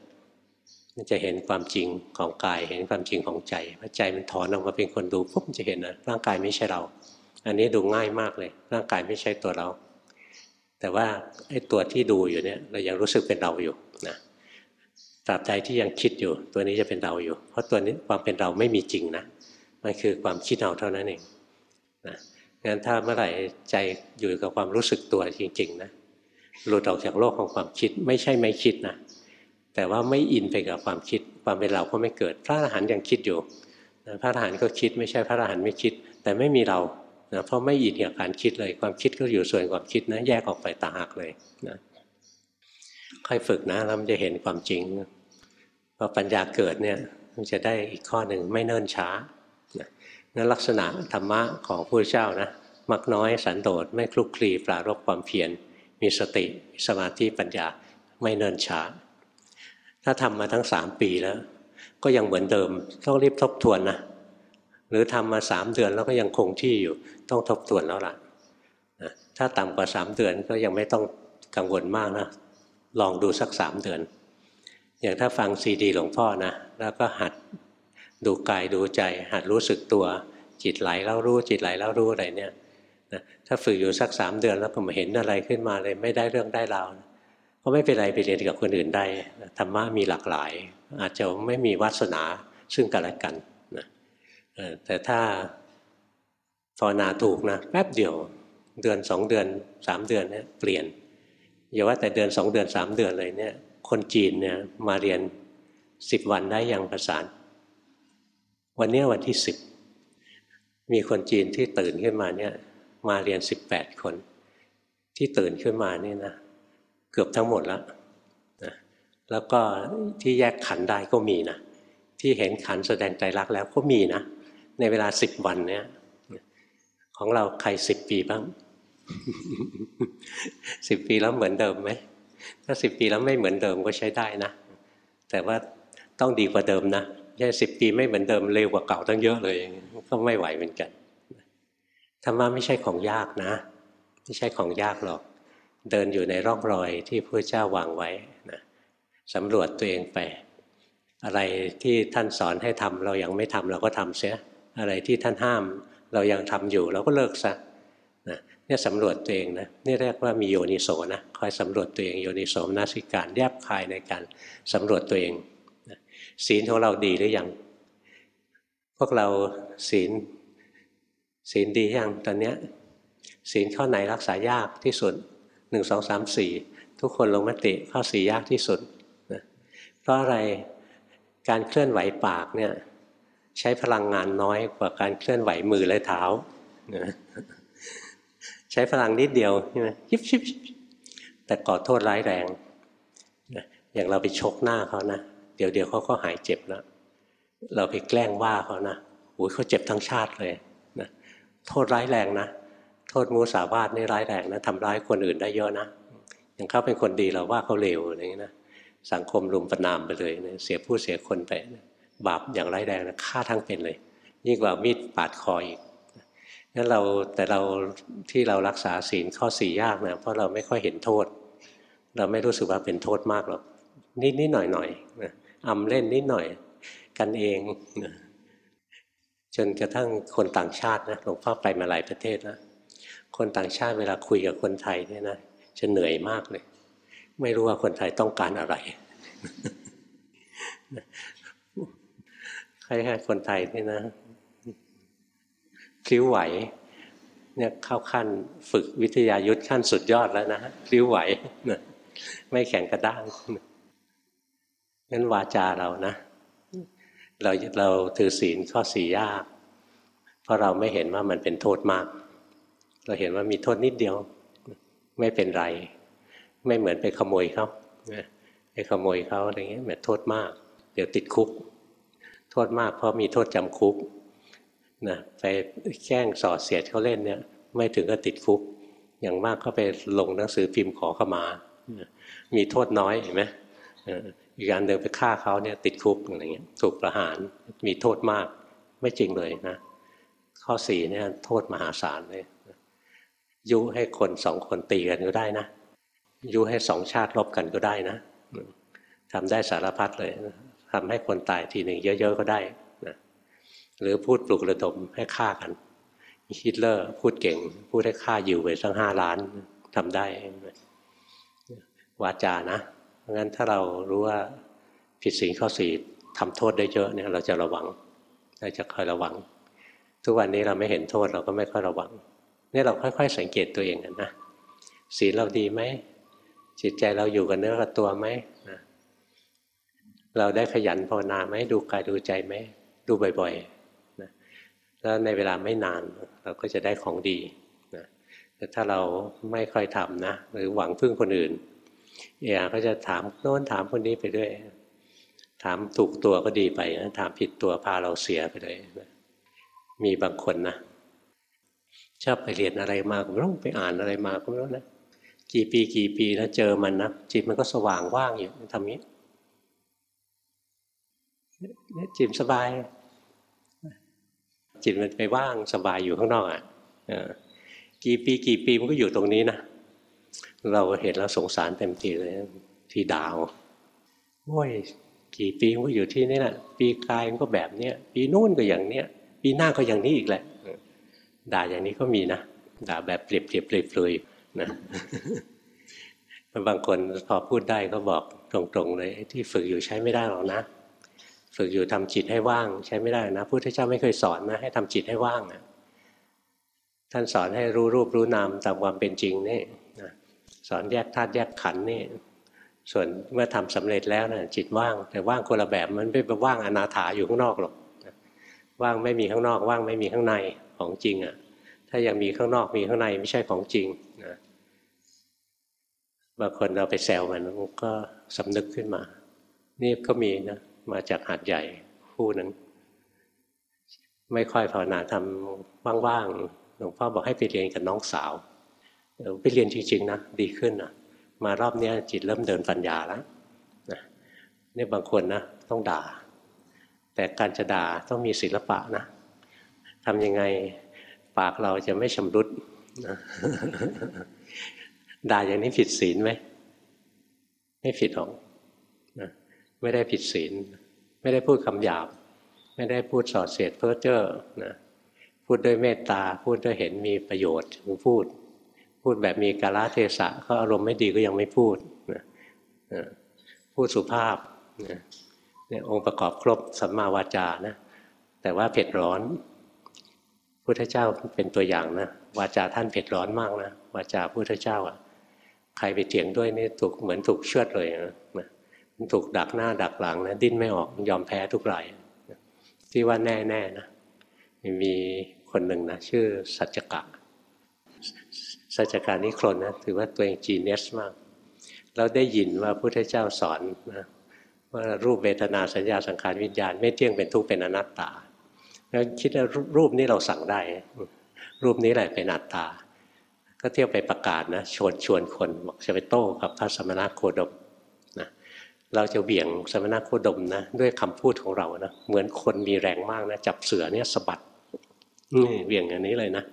มันจะเห็นความจริงของกาย เห็นความจริงของใจพอใจมันถอนออกมาเป็นคนดูปุ๊บจะเห็นนะร่างกายไม่ใช่เรา อันนี้ดูง่ายมากเลย ร่างกายไม่ใช่ตัวเรา แต่ว่าไอ้ตัวที่ดูอยู่เนี่ยเรายังรู้สึกเป็นเราอยู่ ตราบใดที่ยังคิดอยู่ ตัวนี้จะเป็นเราอยู่ เพราะตัวนี้ความเป็นเราไม่มีจริงนะมันคือความคิดเอาเท่านั้นเองนะงั้นถ้าเมื่อไหร่ใจอยู่กับความรู้สึกตัวจริงๆนะหลุดออกจากโลกของความคิดไม่ใช่ไม่คิดนะแต่ว่าไม่อินไปกับความคิด ความเป็นเราก็ไม่เกิด พระอรหันต์ยังคิดอยู่พระอรหันต์ก็คิดไม่ใช่พระอรหันต์ไม่คิด แต่ไม่มีเรานะเพราะไม่อินกับการคิดเลย ความคิดก็อยู่ส่วนความคิดนะแยกออกไปต่างหากเลยนะ ค่อยฝึกนะแล้วมันจะเห็นความจริงพอปัญญาเกิดเนี่ยมันจะได้อีกข้อหนึ่งไม่เนิ่นช้านั่นลักษณะธรรมะของพระเจ้านะมักน้อยสันโดษไม่คลุกคลีปรารบความเพียรมีสติสมาธิปัญญาไม่เนิ่นช้า ถ้าทำมาทั้งสามปีแล้ว ก็ยังเหมือนเดิมต้องรีบทบทวนนะหรือทำมาสามเดือนแล้วก็ยังคงที่อยู่ต้องทบทวนแล้วล่ะถ้าต่ำกว่าสามเดือนก็ยังไม่ต้องกังวลมากนะ ลองดูสักสามเดือน อย่างถ้าฟังซีดีหลวงพ่อนะ แล้วก็หัดดูกายดูใจ หัดรู้สึกตัวจิตไหลแล้วรู้จิตไหลแล้วรู้อะไรเนี่ยถ้าฝึกอยู่สักสามเดือนแล้วก็มเห็นอะไรขึ้นมาเลยไม่ได้เรื่องได้ราวนะก็ไม่เป็นไรไปเรียนกับคนอื่นได้ธรรมะมีหลากหลาย อาจจะไม่มีวาสนาซึ่งกันและกันนะแต่ถ้าภาวนาถูกนะแป๊บเดียวเดือนสองเดือนสามเดือนเนี่ยเปลี่ยน อย่าว่าแต่เดือนสองเดือนสามเดือนเลยเนี่ย คนจีนเนี่ยมาเรียนสิบวันได้ยังประสาน วันนี้วันที่สิบมีคนจีนที่ตื่นขึ้นมาเนี่ย มาเรียนสิบแปดคน ที่ตื่นขึ้นมานี่นะเกือบทั้งหมดแล้วนะแล้วก็ที่แยกขันได้ก็มีนะที่เห็นขันแสดงใจรักแล้วก็มีนะในเวลาสิบวันเนี่ยของเราใครสิบปีบ้าง สิบปีแล้วเหมือนเดิมไหมถ้าสิบปีแล้วไม่เหมือนเดิมก็ใช้ได้นะ แต่ว่าต้องดีกว่าเดิมนะแค่สิบปีไม่เหมือนเดิมเร็วกว่าเก่าตั้งเยอะเลย ก็ไม่ไหวเหมือนกันธรรมะไม่ใช่ของยากนะ ไม่ใช่ของยากหรอก เดินอยู่ในร่องรอยที่พระเจ้าวางไว้นะสำรวจตัวเองไป อะไรที่ท่านสอนให้ทำเรายังไม่ทำเราก็ทำเสีย อะไรที่ท่านห้าม เรายังทำอยู่เราก็เลิกซะนะ เนี่ยสำรวจตัวเองนะนี่เรียกว่ามีโยนิโสนะคอยสำรวจตัวเองโยนิโสมนาสิการแยบคายในการสำรวจตัวเองศีลของเราดีหรือยังพวกเราศีลศีลดียังตอนเนี้ยศีลข้อไหนรักษายากที่สุดหนึ่งสองสามสี่ทุกคนลงมติข้อสี่ยากที่สุดนะเพราะอะไรการเคลื่อนไหวปากเนี่ยใช้พลังงานน้อยกว่าการเคลื่อนไหวมือและเท้า ใช้พลังนิดเดียวใช่ไหมยิบชิบแต่ก่อโทษร้ายแรงอย่างเราไปชกหน้าเขานะเดี๋ยวเดี๋ยวเขาก็หายเจ็บแล้วเราไปแกล้งว่าเขานะโอ้ยเขาเจ็บทั้งชาติเลยนะโทษร้ายแรงนะโทษมูสาวาทนี่ร้ายแรงนะทำร้ายคนอื่นได้เยอะนะอย่างเขาเป็นคนดีเราว่าเขาเลวอะไรอย่างนี้นะสังคมรุมประนามไปเลยนะเสียผู้เสียคนไปนะบาปอย่างร้ายแรงนะฆ่าทั้งเป็นเลย ยิ่งกว่ามีดปาดคออีก งั้นเราแต่เราที่เรารักษาศีลข้อสี่ยากนะเพราะเราไม่ค่อยเห็นโทษ เราไม่รู้สึกว่าเป็นโทษมากหรอกนิดนิดหน่อยหน่อยนะอำเล่นนิดหน่อยกันเองนะจนกระทั่งคนต่างชาตินะหลวงพ่อไปมาหลายประเทศนะคนต่างชาติเวลาคุยกับคนไทยเนี่ยนะจะเหนื่อยมากเลย ไม่รู้ว่าคนไทยต้องการอะไรใครๆคนไทยนี่นะ คลิ้วไหวเนี่ยเข้าขั้นฝึกวิทยายุทธขั้นสุดยอดแล้วนะคลิ้วไหวนะไม่แข็งกระด้างงั้นวาจาเรานะ เราเราถือศีลข้อสี่ยาก เพราะเราไม่เห็นว่ามันเป็นโทษมาก เราเห็นว่ามีโทษนิดเดียว ไม่เป็นไร ไม่เหมือนไปขโมยเขาไปขโมยเขาอะไรเงี้ยแบบโทษมาก เดี๋ยวติดคุก โทษมากเพราะมีโทษจำคุก นะไปแกล้งสอดเสียดเขาเล่นเนี่ย ไม่ถึงก็ติดคุก อย่างมากก็ไปลงหนังสือพิมพ์ขอขมา มีโทษน้อยเห็นไหมอีกการเดินไปฆ่าเขาเนี่ยติดคุกอะไรเงี้ยถูกประหารมีโทษมากไม่จริงเลยนะ ข้อสี่เนี่ยโทษมหาศาลเลยยุให้คนสองคนตีกันก็ได้นะยุให้สองชาติลบกันก็ได้นะทำได้สารพัดเลยทำให้คนตายทีหนึ่งเยอะ ๆ ก็ได้ หรือพูดปลุกระดมให้ฆ่ากันฮิตเลอร์พูดเก่ง พูดให้ฆ่าอยู่ไปสักห้าล้านทำได้วาจานะเพราะงั้นถ้าเรารู้ว่าผิดสิ่งข้อสี่ทำโทษได้เยอะเนี่ยเราจะระวังเราจะคอยระวัง ทุกวันนี้เราไม่เห็นโทษเราก็ไม่ค่อยระวังนี่เราค่อย ๆ สังเกตตัวเองนะศีลเราดีไหมจิตใจเราอยู่กับเนื้อกับตัวไหมนะเราได้ขยันภาวนาไหมดูกายดูใจไหมดูบ่อย ๆ แล้วในเวลาไม่นานเราก็จะได้ของดีนะแต่ถ้าเราไม่ค่อยทำนะ หรือหวังพึ่งคนอื่น เอ๋ก็จะถามโน้นถามคนนี้ไปด้วย ถามถูกตัวก็ดีไปนะถามผิดตัวพาเราเสียไปเลยนะมีบางคนนะชอบไปเรียนอะไรมาก็ไม่รู้ไปอ่านอะไรมาก็ไม่รู้นะกี่ปีกี่ปีแล้วเจอมันนะจิตมันก็สว่างว่างอยู่ทำนี้จิตสบาย จิตมันไปว่างสบายอยู่ข้างนอกอะกี่ปีกี่ปีมันก็อยู่ตรงนี้นะเราเห็นแล้วสงสารเต็มทีเลยที่ดาวโอ้ยกี่ปีมันก็อยู่ที่นี่แหละปีกายมันก็แบบเนี้ยปีนู่นก็อย่างเนี้ยปีหน้าก็อย่างนี้อีกแหละด่าอย่างนี้ก็มีนะด่าแบบเปรียบเปรียบเปรยๆนะบางคนพอพูดได้ก็บอกตรงๆเลยที่ฝึกอยู่ใช้ไม่ได้หรอกนะ ฝึกอยู่ทำจิตให้ว่าง ใช้ไม่ได้นะพุทธเจ้าไม่เคยสอนนะให้ทำจิตให้ว่างอะท่านสอนให้รู้รูปรู้นามตามความเป็นจริงนี่สอนแยกธาตุแยกขันธ์นี่ ส่วนเมื่อทำสำเร็จแล้วนะจิตว่าง แต่ว่างคนละแบบมันไม่ไปว่างอนาถาอยู่ข้างนอกหรอกว่างไม่มีข้างนอก ว่างไม่มีข้างในของจริงอะ ถ้ายังมีข้างนอกมีข้างในไม่ใช่ของจริงนะบางคนเราไปแซวมันก็สำนึกขึ้นมา นี่ก็มีนะ มาจากหาดใหญ่คู่หนึ่งไม่ค่อยภาวนาทำว่างๆหลวงพ่อบอกให้ไปเรียนกับน้องสาวไปเรียนจริงๆนะดีขึ้นนะมารอบนี้จิตเริ่มเดินปัญญาแล้วนะนี่บางคนนะต้องด่า แต่การจะด่าต้องมีศิลปะนะทำยังไงปากเราจะไม่ชำรุดนะด่าอย่างนี้ผิดศีลไหมไม่ผิดหรอก ไม่ได้ผิดศีล ไม่ได้พูดคำหยาบ ไม่ได้พูดสอดเสียดเพ้อเจ้อนะพูดด้วยเมตตาพูดด้วยเห็นมีประโยชน์ถึงพูด พูดแบบมีกาลเทศะเขาอารมณ์ไม่ดีก็ยังไม่พูดนะพูดสุภาพนะเนี่ยองค์ประกอบครบสัมมาวาจานะแต่ว่าเผ็ดร้อน พุทธเจ้าเป็นตัวอย่างนะวาจาท่านเผ็ดร้อนมากนะวาจาพุทธเจ้าอะใครไปเถียงด้วยนี่ถูกเหมือนถูกเชือดเลยนะ ถูกดักหน้าดักหลังนะดิ้นไม่ออกยอมแพ้ทุกรายที่ว่าแน่ๆนะมีคนหนึ่งนะชื่อสัจกะสัจกานิครนนะถือว่าตัวเองจีเนสมากเราได้ยินว่าพุทธเจ้าสอนนะว่ารูปเวทนาสัญญาสังขารวิญญาณ ไม่เที่ยงเป็นทุกข์เป็นอนัตตาแล้วคิดว่ารูปนี้เราสั่งได้ รูปนี้แหละเป็นอัตตา ก็เที่ยวไปประกาศนะชวนชวนคนบอกจะไปโต้กับพระสมณโคดม เราจะเบี่ยงสมณโคดมนะด้วยคำพูดของเรานะเหมือนคนมีแรงมากนะจับเสือเนี่ยสะบัดนี่เบี่ยงอย่างนี้เลยนะ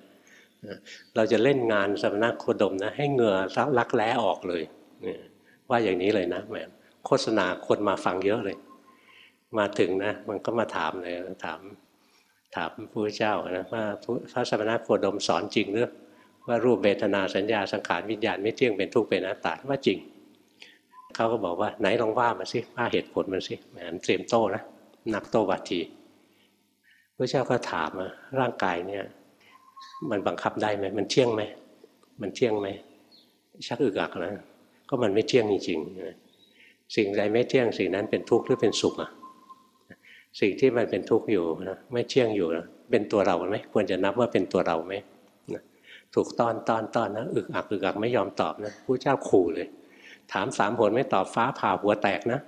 เราจะเล่นงานสมณโคดมนะให้เหงื่อลักแร้ออกเลยว่าอย่างนี้เลยนะแหมโฆษณาคนมาฟังเยอะเลย มาถึงนะมันก็มาถามเลยถาม ถามพระเจ้านะว่าพระสมณโคดมสอนจริงหรือว่ารูปเบทนาสัญญาสังขารวิญญาณไม่เที่ยงเป็นทุกข์เป็นอนัตตาว่าจริง เขาก็บอกว่าไหนลองว่ามาสิว่าเหตุผลมันสิแหมเตรียมโต้นะนักโต้วัตีพระเจ้าก็ถามร่างกายเนี่ย มันบังคับได้ไหมมันเที่ยงไหมมันเที่ยงไหมชักอึกอักนะก็มันไม่เที่ยงจริงๆสิ่งใดไม่เที่ยงสิ่งนั้นเป็นทุกข์หรือเป็นสุขอะสิ่งที่มันเป็นทุกข์อยู่นะไม่เที่ยงอยู่นะเป็นตัวเราไหมควรจะนับว่าเป็นตัวเราไหมถูกตอนตอนตอนนะอึกอักอึกอักไม่ยอมตอบนะผู้เจ้าขู่เลย ถามสามผลไม่ตอบฟ้าผ่าหัวแตกนะ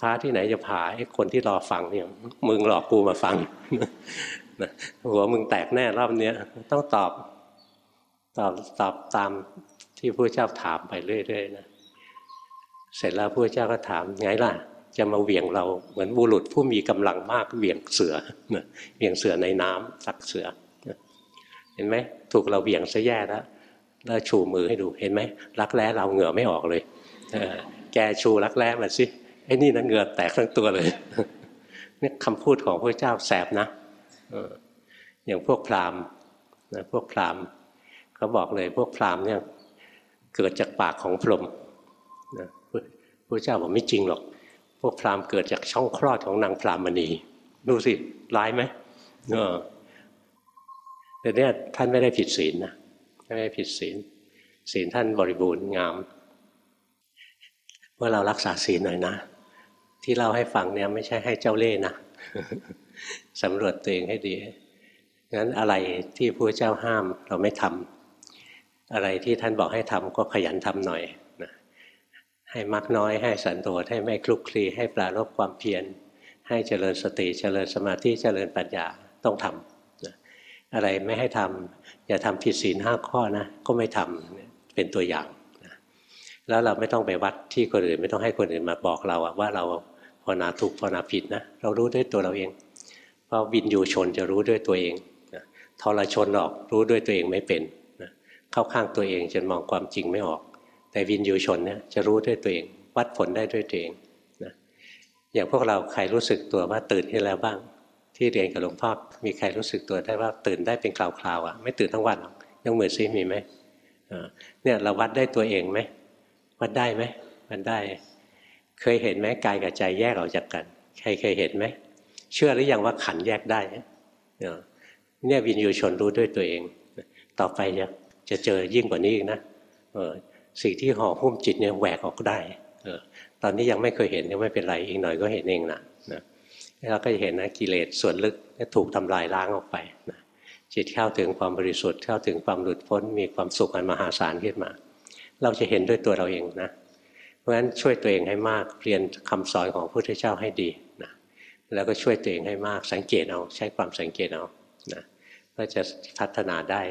ฟ้าที่ไหนจะผ่าไอ้คนที่รอฟังเนี่ยมึงหลอกกูมาฟังหัวมึงแตกแน่รอบเนี้ยต้องตอบตอบตอบตามที่ผู้เจ้าถามไปเรื่อยๆนะเสร็จแล้วผู้เจ้าก็ถามไงล่ะ จะมาเหวี่ยงเราเหมือนบุรุษผู้มีกำลังมากเหวี่ยงเสือเหวี่ยงเสือในน้ำสักเสือ เห็นไหมถูกเราเหวี่ยงซะแย่แล้ว แล้วชูมือให้ดูเห็นไหมรักแร้เราเหงื่อไม่ออกเลยแกชูรักแร้มาสิไอ้นี่นะเหงื่อแตกทั้งตัวเลยนี่คำพูดของพระเจ้าแสบนะอย่างพวกพราหมณ์นะพวกพราหมณ์เขาบอกเลยพวกพราหมณ์เนี่ยเกิดจากปากของพรหมนะพระเจ้าบอกไม่จริงหรอก พวกพราหมณ์เกิดจากช่องคลอดของนางพรามณีดูสิร้ายไหมเออแต่เนี่ยท่านไม่ได้ผิดศีลนะ ไม่ผิดศีล ศีลท่านบริบูรณ์งามว่าเรารักษาศีลหน่อยนะ ที่เราให้ฟังเนี่ยไม่ใช่ให้เจ้าเล่ห์นะสำรวจตัวเองให้ดีงั้นอะไรที่พระเจ้าห้ามเราไม่ทำอะไรที่ท่านบอกให้ทำก็ขยันทำหน่อยให้มักน้อยให้สันโดษให้ไม่คลุกคลีให้ปรารบความเพียรให้เจริญสติเจริญสมาธิเจริญปัญญาต้องทำนะอะไรไม่ให้ทำ อย่าทำผิดศีลห้าข้อนะ ก็ไม่ทำเป็นตัวอย่างนะแล้วเราไม่ต้องไปวัดที่คนอื่น ไม่ต้องให้คนอื่นมาบอกเราว่าเราภาวนาถูกภาวนาผิดนะ เรารู้ด้วยตัวเราเองเพราะวินยูชนจะรู้ด้วยตัวเองนะทรชนออกรู้ด้วยตัวเองไม่เป็นนะเข้าข้างตัวเองจนมองความจริงไม่ออก แต่วินยูชนเนี่ยจะรู้ด้วยตัวเอง วัดผลได้ด้วยตัวเองนะอย่างพวกเราใครรู้สึกตัวว่าตื่นที่แล้วบ้าง ที่เรียนกับหลวงพ่อมีใครรู้สึกตัวได้ว่าตื่นได้เป็นคราวๆอะไม่ตื่นทั้งวันหรอกยังมือซิมีไหมเนี่ยเราวัดได้ตัวเองไหมวัดได้ไหมมันได้ เคยเห็นไหมกายกับใจแยกออกจากกัน ใครเคยเห็นไหมเชื่อหรือยังว่าขันแยกได้เนี่ยวินยูชนรู้ด้วยตัวเอง ต่อไปจะจะเจอยิ่งกว่านี้อีกนะสิ่งที่ห่อหุ้มจิตเนี่ยแหวกออกได้เออตอนนี้ยังไม่เคยเห็นยังไม่เป็นไรอีกหน่อยก็เห็นเองนะ นะแล้วก็จะเห็นนะกิเลสส่วนลึกถูกทำลายล้างออกไปนะจิตเข้าถึงความบริสุทธิ์เข้าถึงความหลุดพ้น มีความสุขอันมหาศาลขึ้นมา เราจะเห็นด้วยตัวเราเองนะ เพราะฉะนั้นช่วยตัวเองให้มากเรียนคำสอนของพระพุทธเจ้าให้ดีนะแล้วก็ช่วยตัวเองให้มากสังเกตเอาใช้ความสังเกตเอานะก็จะพัฒนาได้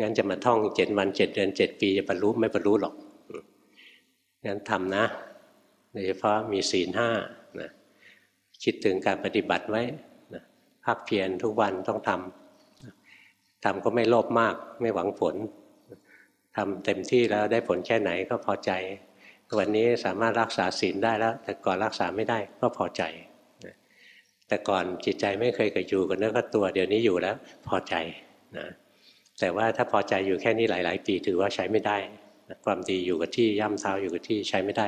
งั้นจะมาท่องเจ็ดวันเจ็ดเดือนเจ็ดปีจะบรรลุไม่บรรลุหรอกงั้นทำนะโดยเฉพาะมีศีลห้า คิดถึงการปฏิบัติไว้นะภาคเพียรทุกวันต้องทำทำก็ไม่โลภมากไม่หวังผลทำเต็มที่แล้วได้ผลแค่ไหนก็พอใจ วันนี้สามารถรักษาศีลได้แล้ว แต่ก่อนรักษาไม่ได้ก็พอใจ แต่ก่อนจิตใจไม่เคยกับอยู่กับเนื้อกับตัวเดี๋ยวนี้อยู่แล้วพอใจนะแต่ว่าถ้าพอใจอยู่แค่นี้หลาย ๆ ปีถือว่าใช้ไม่ได้ ความดีอยู่กับที่ย่ำเท้าอยู่กับที่ใช้ไม่ได้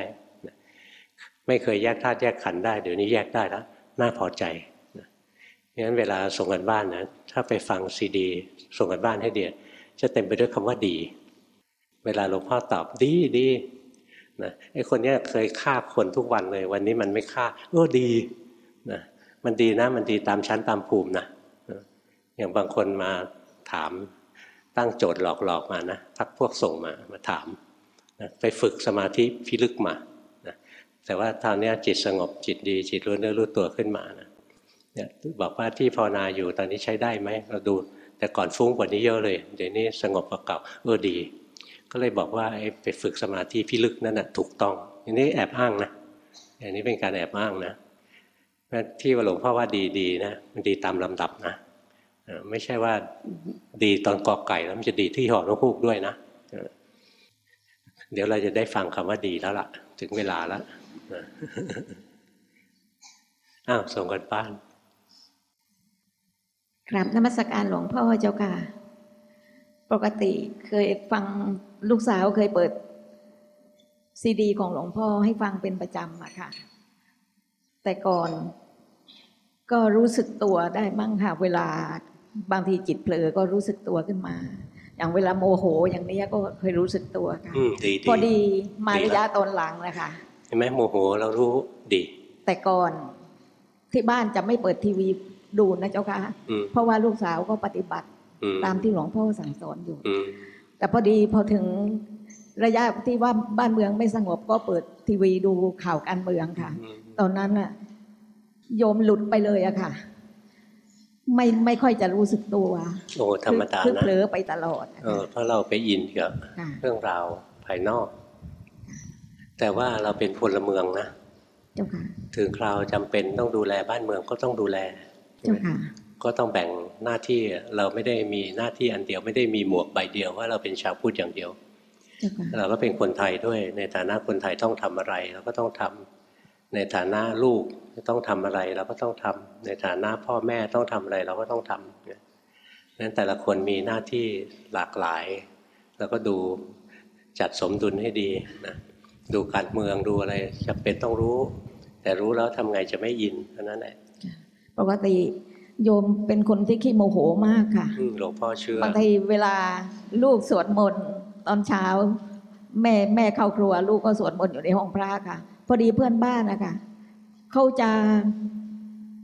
ไม่เคยแยกธาตุแยกขันได้ เดี๋ยวนี้แยกได้แล้วน่าพอใจงั้นเวลาส่งกันบ้านนะถ้าไปฟังซีดี ส่งกันบ้านให้เดียจะเต็มไปด้วยคำว่าดี เวลาหลวงพ่อตอบดีดีนะไอ้คนนี้เคยฆ่าคนทุกวันเลย วันนี้มันไม่ฆ่าเออดีนะมันดีนะ มันดีตามชั้นตามภูมินะอย่างบางคนมาถามตั้งโจทย์หลอกๆมานะพักพวกส่งมามาถามนะไปฝึกสมาธิพิลึกมา แต่ว่าตอนนี้จิตสงบจิตดี จิตรู้เนื้อรู้ตัวขึ้นมานะเนี่ยบอกว่าที่ภาวนาอยู่ตอนนี้ใช้ได้ไหมเราดู แต่ก่อนฟุ้งกว่านี้เยอะเลย เดี๋ยวนี้สงบกว่าเก่าเออดี ก็เลยบอกว่าไปฝึกสมาธิพิลึกนั่นนะถูกต้องอันนี้แอบอ้างนะอันนี้เป็นการแอบอ้างนะที่หลวงพ่อว่าดีๆนะมันดีตามลำดับนะไม่ใช่ว่าดีตอนกอไก่แล้วมันจะดีที่หอนกฮูกด้วยนะ เดี๋ยวเราจะได้ฟังคำว่าดีแล้วล่ะ ถึงเวลาแล้ว อ้าวส่งกันบ้านกราบนมัสการหลวงพ่อเจ้าค่ะ ปกติเคยฟังลูกสาวเคยเปิด ซีดี ของหลวงพ่อให้ฟังเป็นประจำอะค่ะ แต่ก่อนก็รู้สึกตัวได้บ้างค่ะ เวลาบางทีจิตเผลอก็รู้สึกตัวขึ้นมา อย่างเวลาโมโหอย่างนี้ก็เคยรู้สึกตัวค่ะ พอดีมาระยะตอนหลังนะคะ เห็นไหมโมโหเรารู้ดี แต่ก่อนที่บ้านจะไม่เปิดทีวีดูนะเจ้าค่ะเพราะว่าลูกสาวก็ปฏิบัติตามที่หลวงพ่อสั่งสอนอยู่แต่พอดีพอถึงระยะที่ว่าบ้านเมืองไม่สงบก็เปิดทีวีดูข่าวการเมืองค่ะ ตอนนั้นอะโยมหลุดไปเลยอะค่ะ ไม่ไม่ค่อยจะรู้สึกตัวโอ้ธรรมดานะเผลอไปตลอดเออเพราะเราไปอินกับเรื่องราวภายนอก แต่ว่าเราเป็นพลเมืองนะเจ้าค่ะถึงคราวจำเป็นต้องดูแลบ้านเมืองก็ต้องดูแลเจ้าค่ะก็ต้องแบ่งหน้าที่เราไม่ได้มีหน้าที่อันเดียวไม่ได้มีหมวกใบเดียวว่าเราเป็นชาวพุทธอย่างเดียว เราก็เป็นคนไทยด้วย ในฐานะคนไทยต้องทำอะไรเราก็ต้องทำในฐานะลูกต้องทำอะไรเราก็ต้องทำในฐานะพ่อแม่ต้องทำอะไรเราก็ต้องทำนั้นแต่ละคนมีหน้าที่หลากหลาย แล้วก็ดูจัดสมดุลให้ดีนะ ดูการเมืองดูอะไรจะเป็นต้องรู้ แต่รู้แล้วทำไงจะไม่ยินเท่านั้นแหละปกติโยมเป็นคนที่ขี้โมโหมากค่ะหลวงพ่อเชื่อบางทีเวลาลูกสวดมนต์ตอนเช้า แม่แม่เข้าครัว ลูกก็สวดมนต์อยู่ในห้องพระค่ะ พอดีเพื่อนบ้านนะคะเขาจะ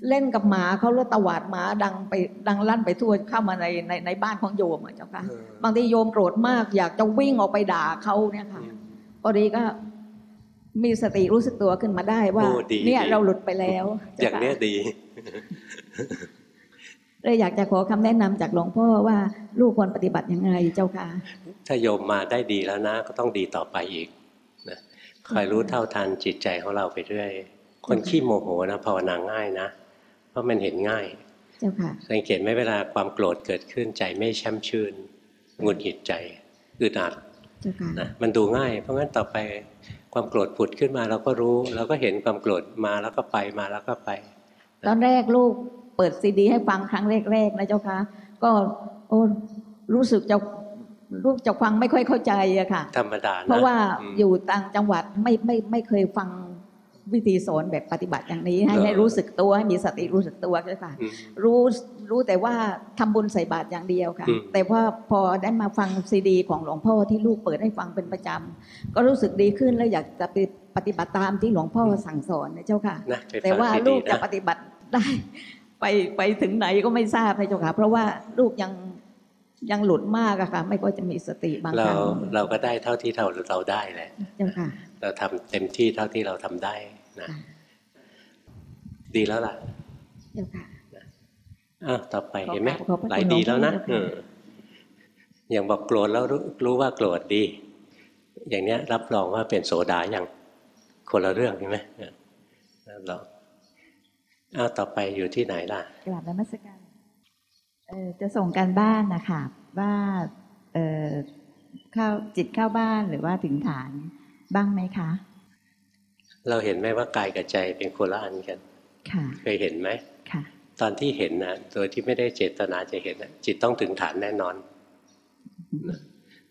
เล่นกับหมาเขาเลือตวาดหมาดังไปดังลั่นไปทั่วเข้ามาในในในบ้านของโยมอะเจ้าค่ะบางทีโยมโกรธมากอยากจะวิ่งออกไปด่าเขาเนี่ยค่ะพอดีก็ มีสติรู้สึกตัวขึ้นมาได้ว่า เนี่ยเราหลุดไปแล้ว อย่างนี้ดีเลยอยากจะขอคำแนะนำจากหลวงพ่อว่าลูกควรปฏิบัติยังไงเจ้าค่ะถ้าโยมมาได้ดีแล้วนะ ก็ต้องดีต่อไปอีกนะคอยรู้เท่าทันจิตใจของเราไปเรื่อยคนขี้โมโหนะภาวนาง่ายนะ เพราะมันเห็นง่าย เจ้าค่ะสังเกตไหมเวลาความโกรธเกิดขึ้นใจไม่แช่มชื่นหงุดหงิดใจอึดอัดนะมันดูง่าย เพราะงั้นต่อไป ความโกรธผุดขึ้นมาเราก็รู้เราก็เห็นความโกรธมาแล้วก็ไปมาแล้วก็ไป ตอนแรกลูกเปิดซีดี ให้ฟังครั้งแรกๆนะเจ้าค่ะก็โอ้รู้สึกจะลูกจะฟังไม่ค่อยเข้าใจอะค่ะ ธรรมดาเพราะว่าอยู่ต่างจังหวัดไม่ไม่ไม่เคยฟัง วิธีสอนแบบปฏิบัติอย่างนี้ให้ให้รู้สึกตัวให้มีสติรู้สึกตัวก็ค่ะรู้รู้แต่ว่าทำบุญใส่บาตรอย่างเดียวค่ะ แต่ว่าพอได้มาฟังซีดี ของหลวงพ่อที่ลูกเปิดให้ฟังเป็นประจำก็รู้สึกดีขึ้นแล้วอยากจะไปปฏิบัติตามที่หลวงพ่อสั่งสอนนะเจ้าค่ะ แต่ว่าลูกจะปฏิบัติได้ไปไปถึงไหนก็ไม่ทราบนะเจ้าค่ะ เพราะว่าลูกยังยังหลุดมากอะค่ะ ไม่ก็จะมีสติบางครั้งเราเราก็ได้เท่าที่เราเราได้แหละเจ้าค่ะเราทำเต็มที่เท่าที่เราทำได้ นะดีแล้วล่ะเดี๋ยวค่ะอ้าวต่อไปขอเห็นไหมขอบพระคุณหลายดีแล้วนะหลวงพี่เอออย่างบอกโกรธแล้วรู้รู้ว่าโกรธดี อย่างเนี้ยรับรองว่าเป็นโสดาอย่างคนละเรื่องใช่ไหมเออรับรองอ้าวต่อไปอยู่ที่ไหนล่ะกราบนมัสการเออจะส่งการบ้านนะคะว่าเออเข้าจิตเข้าบ้านหรือว่าถึงฐานบ้างไหมคะ เราเห็นไหมว่ากายกับใจเป็นคนละอันกันค่ะเคยเห็นไหมค่ะตอนที่เห็นนะโดยที่ไม่ได้เจตนาจะเห็นนะจิตต้องถึงฐานแน่นอนนะ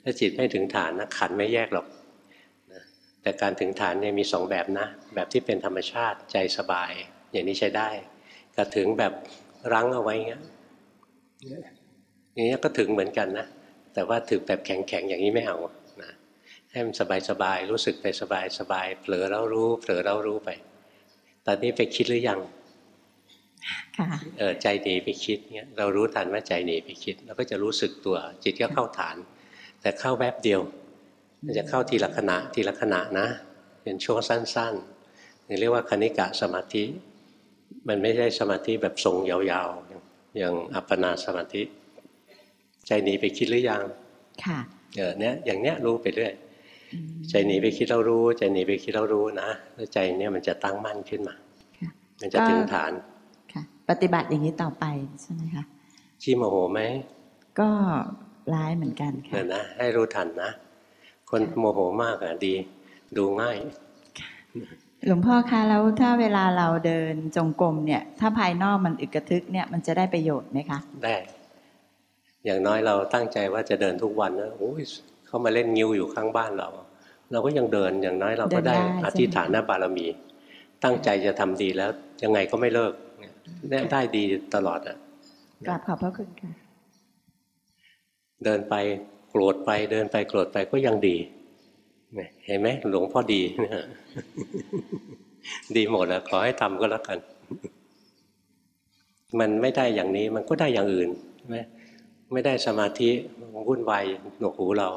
ถ้าจิตไม่ถึงฐานนะขันไม่แยกหรอกนะแต่การถึงฐานเนี่ยมีสองแบบนะ แบบที่เป็นธรรมชาติใจสบาย อย่างนี้ใช้ได้กับถึงแบบรั้งเอาไว้เงี้ยอย่างนี้ยก็ถึงเหมือนกันนะ แต่ว่าถึงแบบแข็งๆอย่างนี้ไม่เอานะ ให้มันสบายๆรู้สึกไปสบายๆเผลอแล้วรู้เผลอแล้วรู้ไป ตอนนี้ไปคิดหรือยังค่ะเออใจหนีไปคิดเงี้ยเรารู้ทันว่าใจหนีไปคิดเราก็จะรู้สึกตัว จิตก็เข้าฐาน แต่เข้าแวบเดียว มันจะเข้าทีละขณะทีละขณะนะ เป็นช่วงสั้นๆเรียกว่าคณิกะสมาธิ มันไม่ใช่สมาธิแบบทรงยาวๆ อย่างอัปปนาสมาธิ ใจหนีไปคิดหรือยังค่ะเออเนี้ยอย่างเนี้ยรู้ไปเรื่อยอืม ใจหนีไปคิดเรารู้ใจหนีไปคิดเรารู้นะแล้วใจเนี้ยมันจะตั้งมั่นขึ้นมาค่ะมันจะถึงฐานค่ะปฏิบัติอย่างนี้ต่อไปใช่ไหมคะชี้โมโหไหมก็ร้ายเหมือนกันค่ะเนี่ยนะให้รู้ทันนะ คนโมโหมากอะดี ดูง่ายหลวงพ่อคะแล้วถ้าเวลาเราเดินจงกรมเนี่ย ถ้าภายนอกมันอึกกระทึกเนี่ยมันจะได้ประโยชน์ไหมคะ ได้ อย่างน้อยเราตั้งใจว่าจะเดินทุกวันนะโอ้ย เขามาเล่นงิ้วอยู่ข้างบ้านเรา เราก็ยังเดินอย่างน้อยเราก็ได้เดินได้ใช่ไหมอธิษฐานบารมี ตั้งใจจะทำดีแล้วยังไงก็ไม่เลิกเนี่ยได้ดีตลอดอะกราบขอบพระคุณค่ะ เดินไปโกรธไปเดินไปโกรธไปก็ยังดีเนี่ยเห็นไหมหลวงพ่อดีเนี่ยดีหมดแล้วขอให้ทำก็แล้วกัน มันไม่ได้อย่างนี้มันก็ได้อย่างอื่นใช่ไหมไม่ได้สมาธิวุ่นวายหนวกหูเรา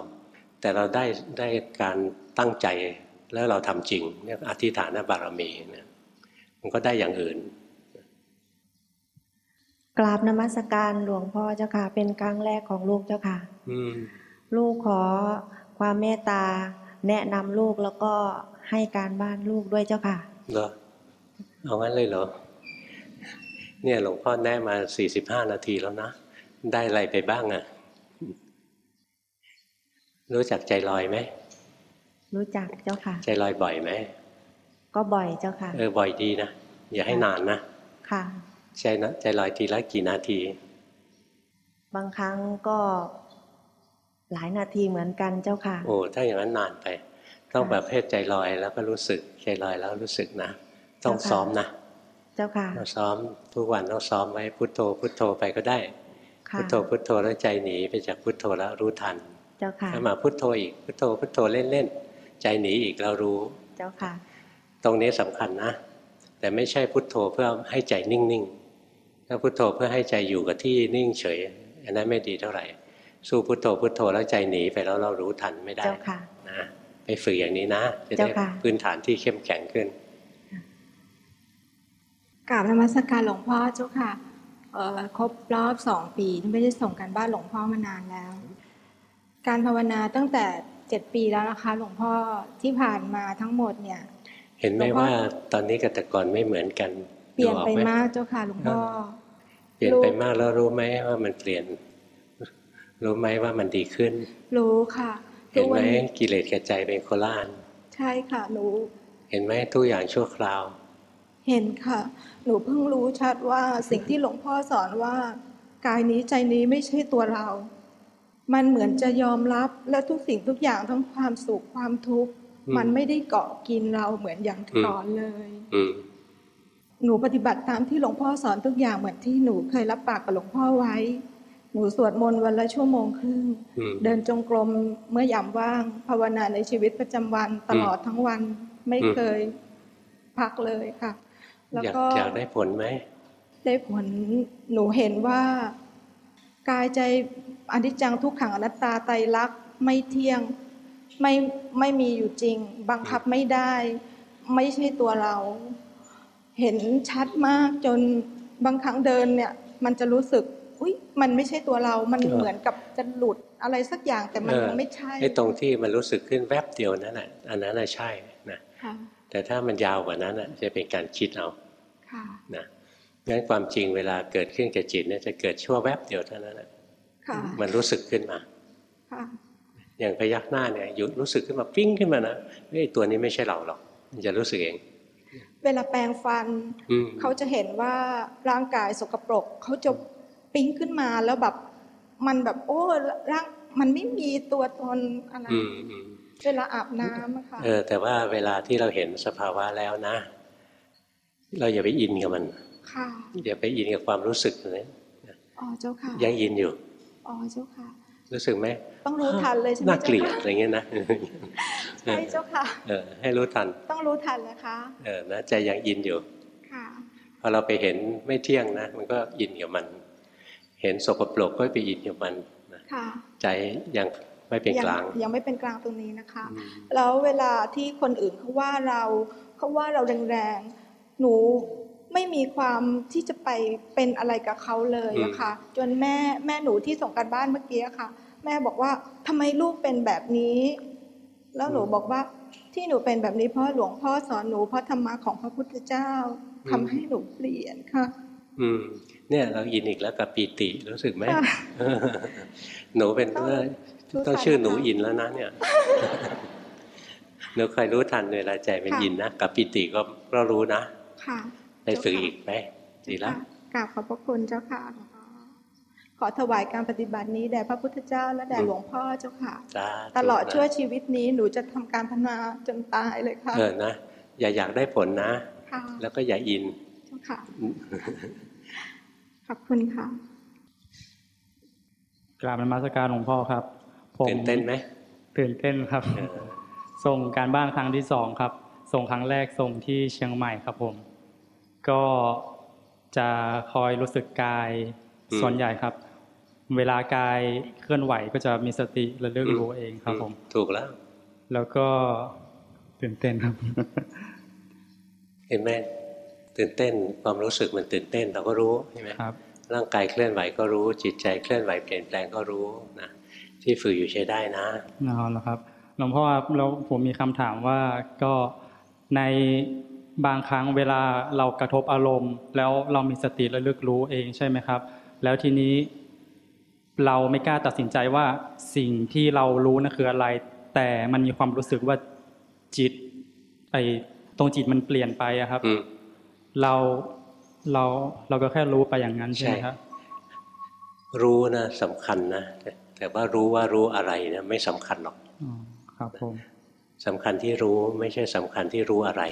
แต่เราได้ได้การตั้งใจแล้วเราทำจริงเรียกอธิษฐานบารมีเนี่ยมันก็ได้อย่างอื่น กราบนมัสการหลวงพ่อเจ้าค่ะ เป็นครั้งแรกของลูกเจ้าค่ะอืมลูกขอความเมตตา แนะนำลูกแล้วก็ให้การบ้านลูกด้วยเจ้าค่ะเหรอเอางั้นเลยเหรอ เนี่ยหลวงพ่อแนะมาสี่สิบห้านาทีแล้วนะ ได้อะไรไปบ้างอะ รู้จักใจลอยไหม รู้จักเจ้าค่ะ ใจลอยบ่อยไหม ก็บ่อยเจ้าค่ะ เออบ่อยดีนะ อย่าให้นานนะ ค่ะ ใจนะใจลอยทีละกี่นาที บางครั้งก็หลายนาทีเหมือนกันเจ้าค่ะ โอ้ถ้าอย่างนั้นนานไป ต้องประเภทใจลอยแล้วก็รู้สึกใจลอยแล้วรู้สึกนะ ต้องเจ้าค่ะซ้อมนะ เจ้าค่ะต้องซ้อมทุกวันต้องซ้อมไว้พุทโธพุทโธไปก็ได้ค่ะพุทโธพุทโธแล้วใจหนีไปจากพุทโธแล้วรู้ทัน เจ้าค่ะถ้ามาพุทโธอีกพุทโธพุทโธเล่นๆใจหนีอีกเรารู้ เจ้าค่ะ ตรงนี้สำคัญนะ แต่ไม่ใช่พุทโธเพื่อให้ใจนิ่งๆถ้าพุทโธเพื่อให้ใจอยู่กับที่นิ่งเฉยอันนั้นไม่ดีเท่าไหร่ สู้พุทโธพุทโธแล้วใจหนีไปแล้วเรารู้ทันไม่ได้เจ้าค่ะนะไปฝึกอย่างนี้นะ จะได้เจ้าค่ะพื้นฐานที่เข้มแข็งขึ้นกราบนมัสการหลวงพ่อเจ้าค่ะเอ่อครบรอบสองปีที่ไม่ได้ส่งกันบ้านหลวงพ่อมานานแล้ว การภาวนาตั้งแต่เจ็ดปีแล้วนะคะ หลวงพ่อที่ผ่านมาทั้งหมดเนี่ย เห็นไหมหลวงพ่อว่าตอนนี้กับแต่ก่อนไม่เหมือนกัน เปลี่ยนดูออไปหมากเจ้าค่ะหลวงพ่อเปลี่ยนไปมากแล้วรู้ไหมว่ามันเปลี่ยน รู้ไหมว่ามันดีขึ้น รู้ค่ะเห็นไหมทุกวักิเลสกับใจเป็นโคละอันใช่ค่ะหนูเห็นไหมทุกอย่างชั่วคราว เห็นค่ะ หนูเพิ่งรู้ชัดว่าสิ่งที่หลวงพ่อสอนว่ากายนี้ใจนี้ไม่ใช่ตัวเรา มันเหมือนจะยอมรับและทุกสิ่งทุกอย่างทั้งความสุขความทุกข์อืมมันไม่ได้เกาะกินเราเหมือนอย่างอืมก่อนเลยอืมหนูปฏิบัติตามที่หลวงพ่อสอนทุกอย่างเหมือนที่หนูเคยรับปากกับหลวงพ่อไว้ หนูสวดมนต์วันละชั่วโมงครึ่งอืมเดินจงกรมเมื่อยามว่าง ภาวนาในชีวิตประจำวันตลอดทั้งวันไม่อืมเคยพักเลยค่ะ แล้วอยากก็อยากได้ผลไหมได้ผลหนูเห็นว่ากายใจ อนิจจังทุกขังอนัตตาไตรลักษณ์ไม่เที่ยงไม่ไม่มีอยู่จริง บังคับไม่ได้ ไม่ใช่ตัวเรา เห็นชัดมากจนบางครั้งเดินเนี่ย มันจะรู้สึกอุ้ยมันไม่ใช่ตัวเรา มันเหมือนกับจะหลุดอะไรสักอย่างแต่มันเออไม่ใช่ไอ้ตรงที่มันรู้สึกขึ้นแวบเดียวนั่นแหละอันนั้นน่ะใช่นะค่ะแต่ถ้ามันยาวกว่านั้นน่ะจะเป็นการคิดเอาค่ะนะงั้นความจริงเวลาเกิดขึ้นกับจิตเนี่ยจะเกิดชั่วแวบเดียวเท่านั้นนะค่ะ มันรู้สึกขึ้นมาค่ะอย่างพยักหน้าเนี่ยหยุดรู้สึกขึ้นมาปิ้งขึ้นมานะเฮ้ยตัวนี้ไม่ใช่เราหรอกมันจะรู้สึกเอง เวลาแปรงฟันอืมเขาจะเห็นว่าร่างกายสกปรกเขาจะปิ๊งขึ้นมาแล้วแบบมันแบบโอ้ร่างมันไม่มีตัวตนอะไรอืมอืมเวลาอาบน้ำอะค่ะเออแต่ว่าเวลาที่เราเห็นสภาวะแล้วนะ เราอย่าไปอินกับมัน ค่ะอย่าไปอินกับความรู้สึกเลยอ๋อเจ้าค่ะยังอินอยู่ อ๋อเจ้าค่ะ รู้สึกไหมต้องรู้ทันเลยใช่ไหมน่าเกลียดจ้าอะไรเงี้ยนะใช่เจ้าค่ะเออให้รู้ทัน ต้องรู้ทันนะคะเออนะใจยังอินอยู่ค่ะพอเราไปเห็นไม่เที่ยงนะ มันก็อินกับมัน เห็นสกปรกก็ไปอินกับมันนะค่ะใจยังไม่เป็นกลางยังยังไม่เป็นกลางตรงนี้นะคะอืมแล้วเวลาที่คนอื่นเขาว่าเราเขาว่าเราแรงๆหนู ไม่มีความที่จะไปเป็นอะไรกับเขาเลยอะค่ะ จนแม่แม่หนูที่ส่งการบ้านเมื่อกี้อะค่ะ แม่บอกว่าทำไมลูกเป็นแบบนี้ แล้วหนูบอกว่าที่หนูเป็นแบบนี้เพราะหลวงพ่อสอนหนูเพราะธรรมะของพระพุทธเจ้าทำให้หนูเปลี่ยนค่ะ อืม เนี่ยเราอินอีกแล้วกับปีติรู้สึกไหมค่ะหนูเป็นต้องเออรู้ต้องทันชื่อหนูนะคะอินแล้วนะเนี่ยหนูคอยรู้ทันเวลาใจเป็นค่ะอินนะกับปีติก็ก็รู้นะ ค่ะ ไปฝึกอีกไปดีละค่ะกราบขอบพระคุณเจ้าค่ะหลวงพ่อขอถวายการปฏิบัตินี้แด่พระพุทธเจ้าและแด่หลวงพ่อเจ้าค่ะสาธุตลอดนะชั่วชีวิตนี้หนูจะทำการพัฒนาจนตายเลยค่ะเออนะอย่าอยากได้ผลนะค่ะแล้วก็อย่าอินเจ้าค่ะขอบคุณค่ะกราบนมัสการหลวงพ่อครับผมตื่นเต้นไหมตื่นเต้นครับเออส่งการบ้านครั้งที่สองครับ ส่งครั้งแรกส่งที่เชียงใหม่ครับผม ก็จะคอยรู้สึกกายส่วนใหญ่ครับ เวลากายเคลื่อนไหวก็จะมีสติระลึกรู้เองครับผมถูกแล้ว แล้วก็ตื่นเต้นครับ เห็นไหมตื่นเต้นความรู้สึกมันตื่นเต้นเราก็รู้ใช่ไหมครับ ร่างกายเคลื่อนไหวก็รู้ จิตใจเคลื่อนไหวเปลี่ยนแปลงก็รู้นะที่ฝึกอยู่ใช้ได้นะเอาละครับหลวงพ่อครับแล้วผมมีคำถามว่าก็ใน บางครั้งเวลาเรากระทบอารมณ์ แล้วเรามีสติระลึกรู้เองใช่ไหมครับ แล้วทีนี้เราไม่กล้าตัดสินใจว่าสิ่งที่เรารู้นั่นคืออะไร แต่มันมีความรู้สึกว่าจิตไอ้ตรงจิตมันเปลี่ยนไปอะครับอืมเราเราเราก็แค่รู้ไปอย่างนั้นใช่ไหมใช่ครับรู้นะสำคัญนะแต่แต่ว่ารู้ว่ารู้อะไรนะไม่สำคัญหรอกอ๋อครับผมสำคัญที่รู้ไม่ใช่สำคัญที่รู้อะไร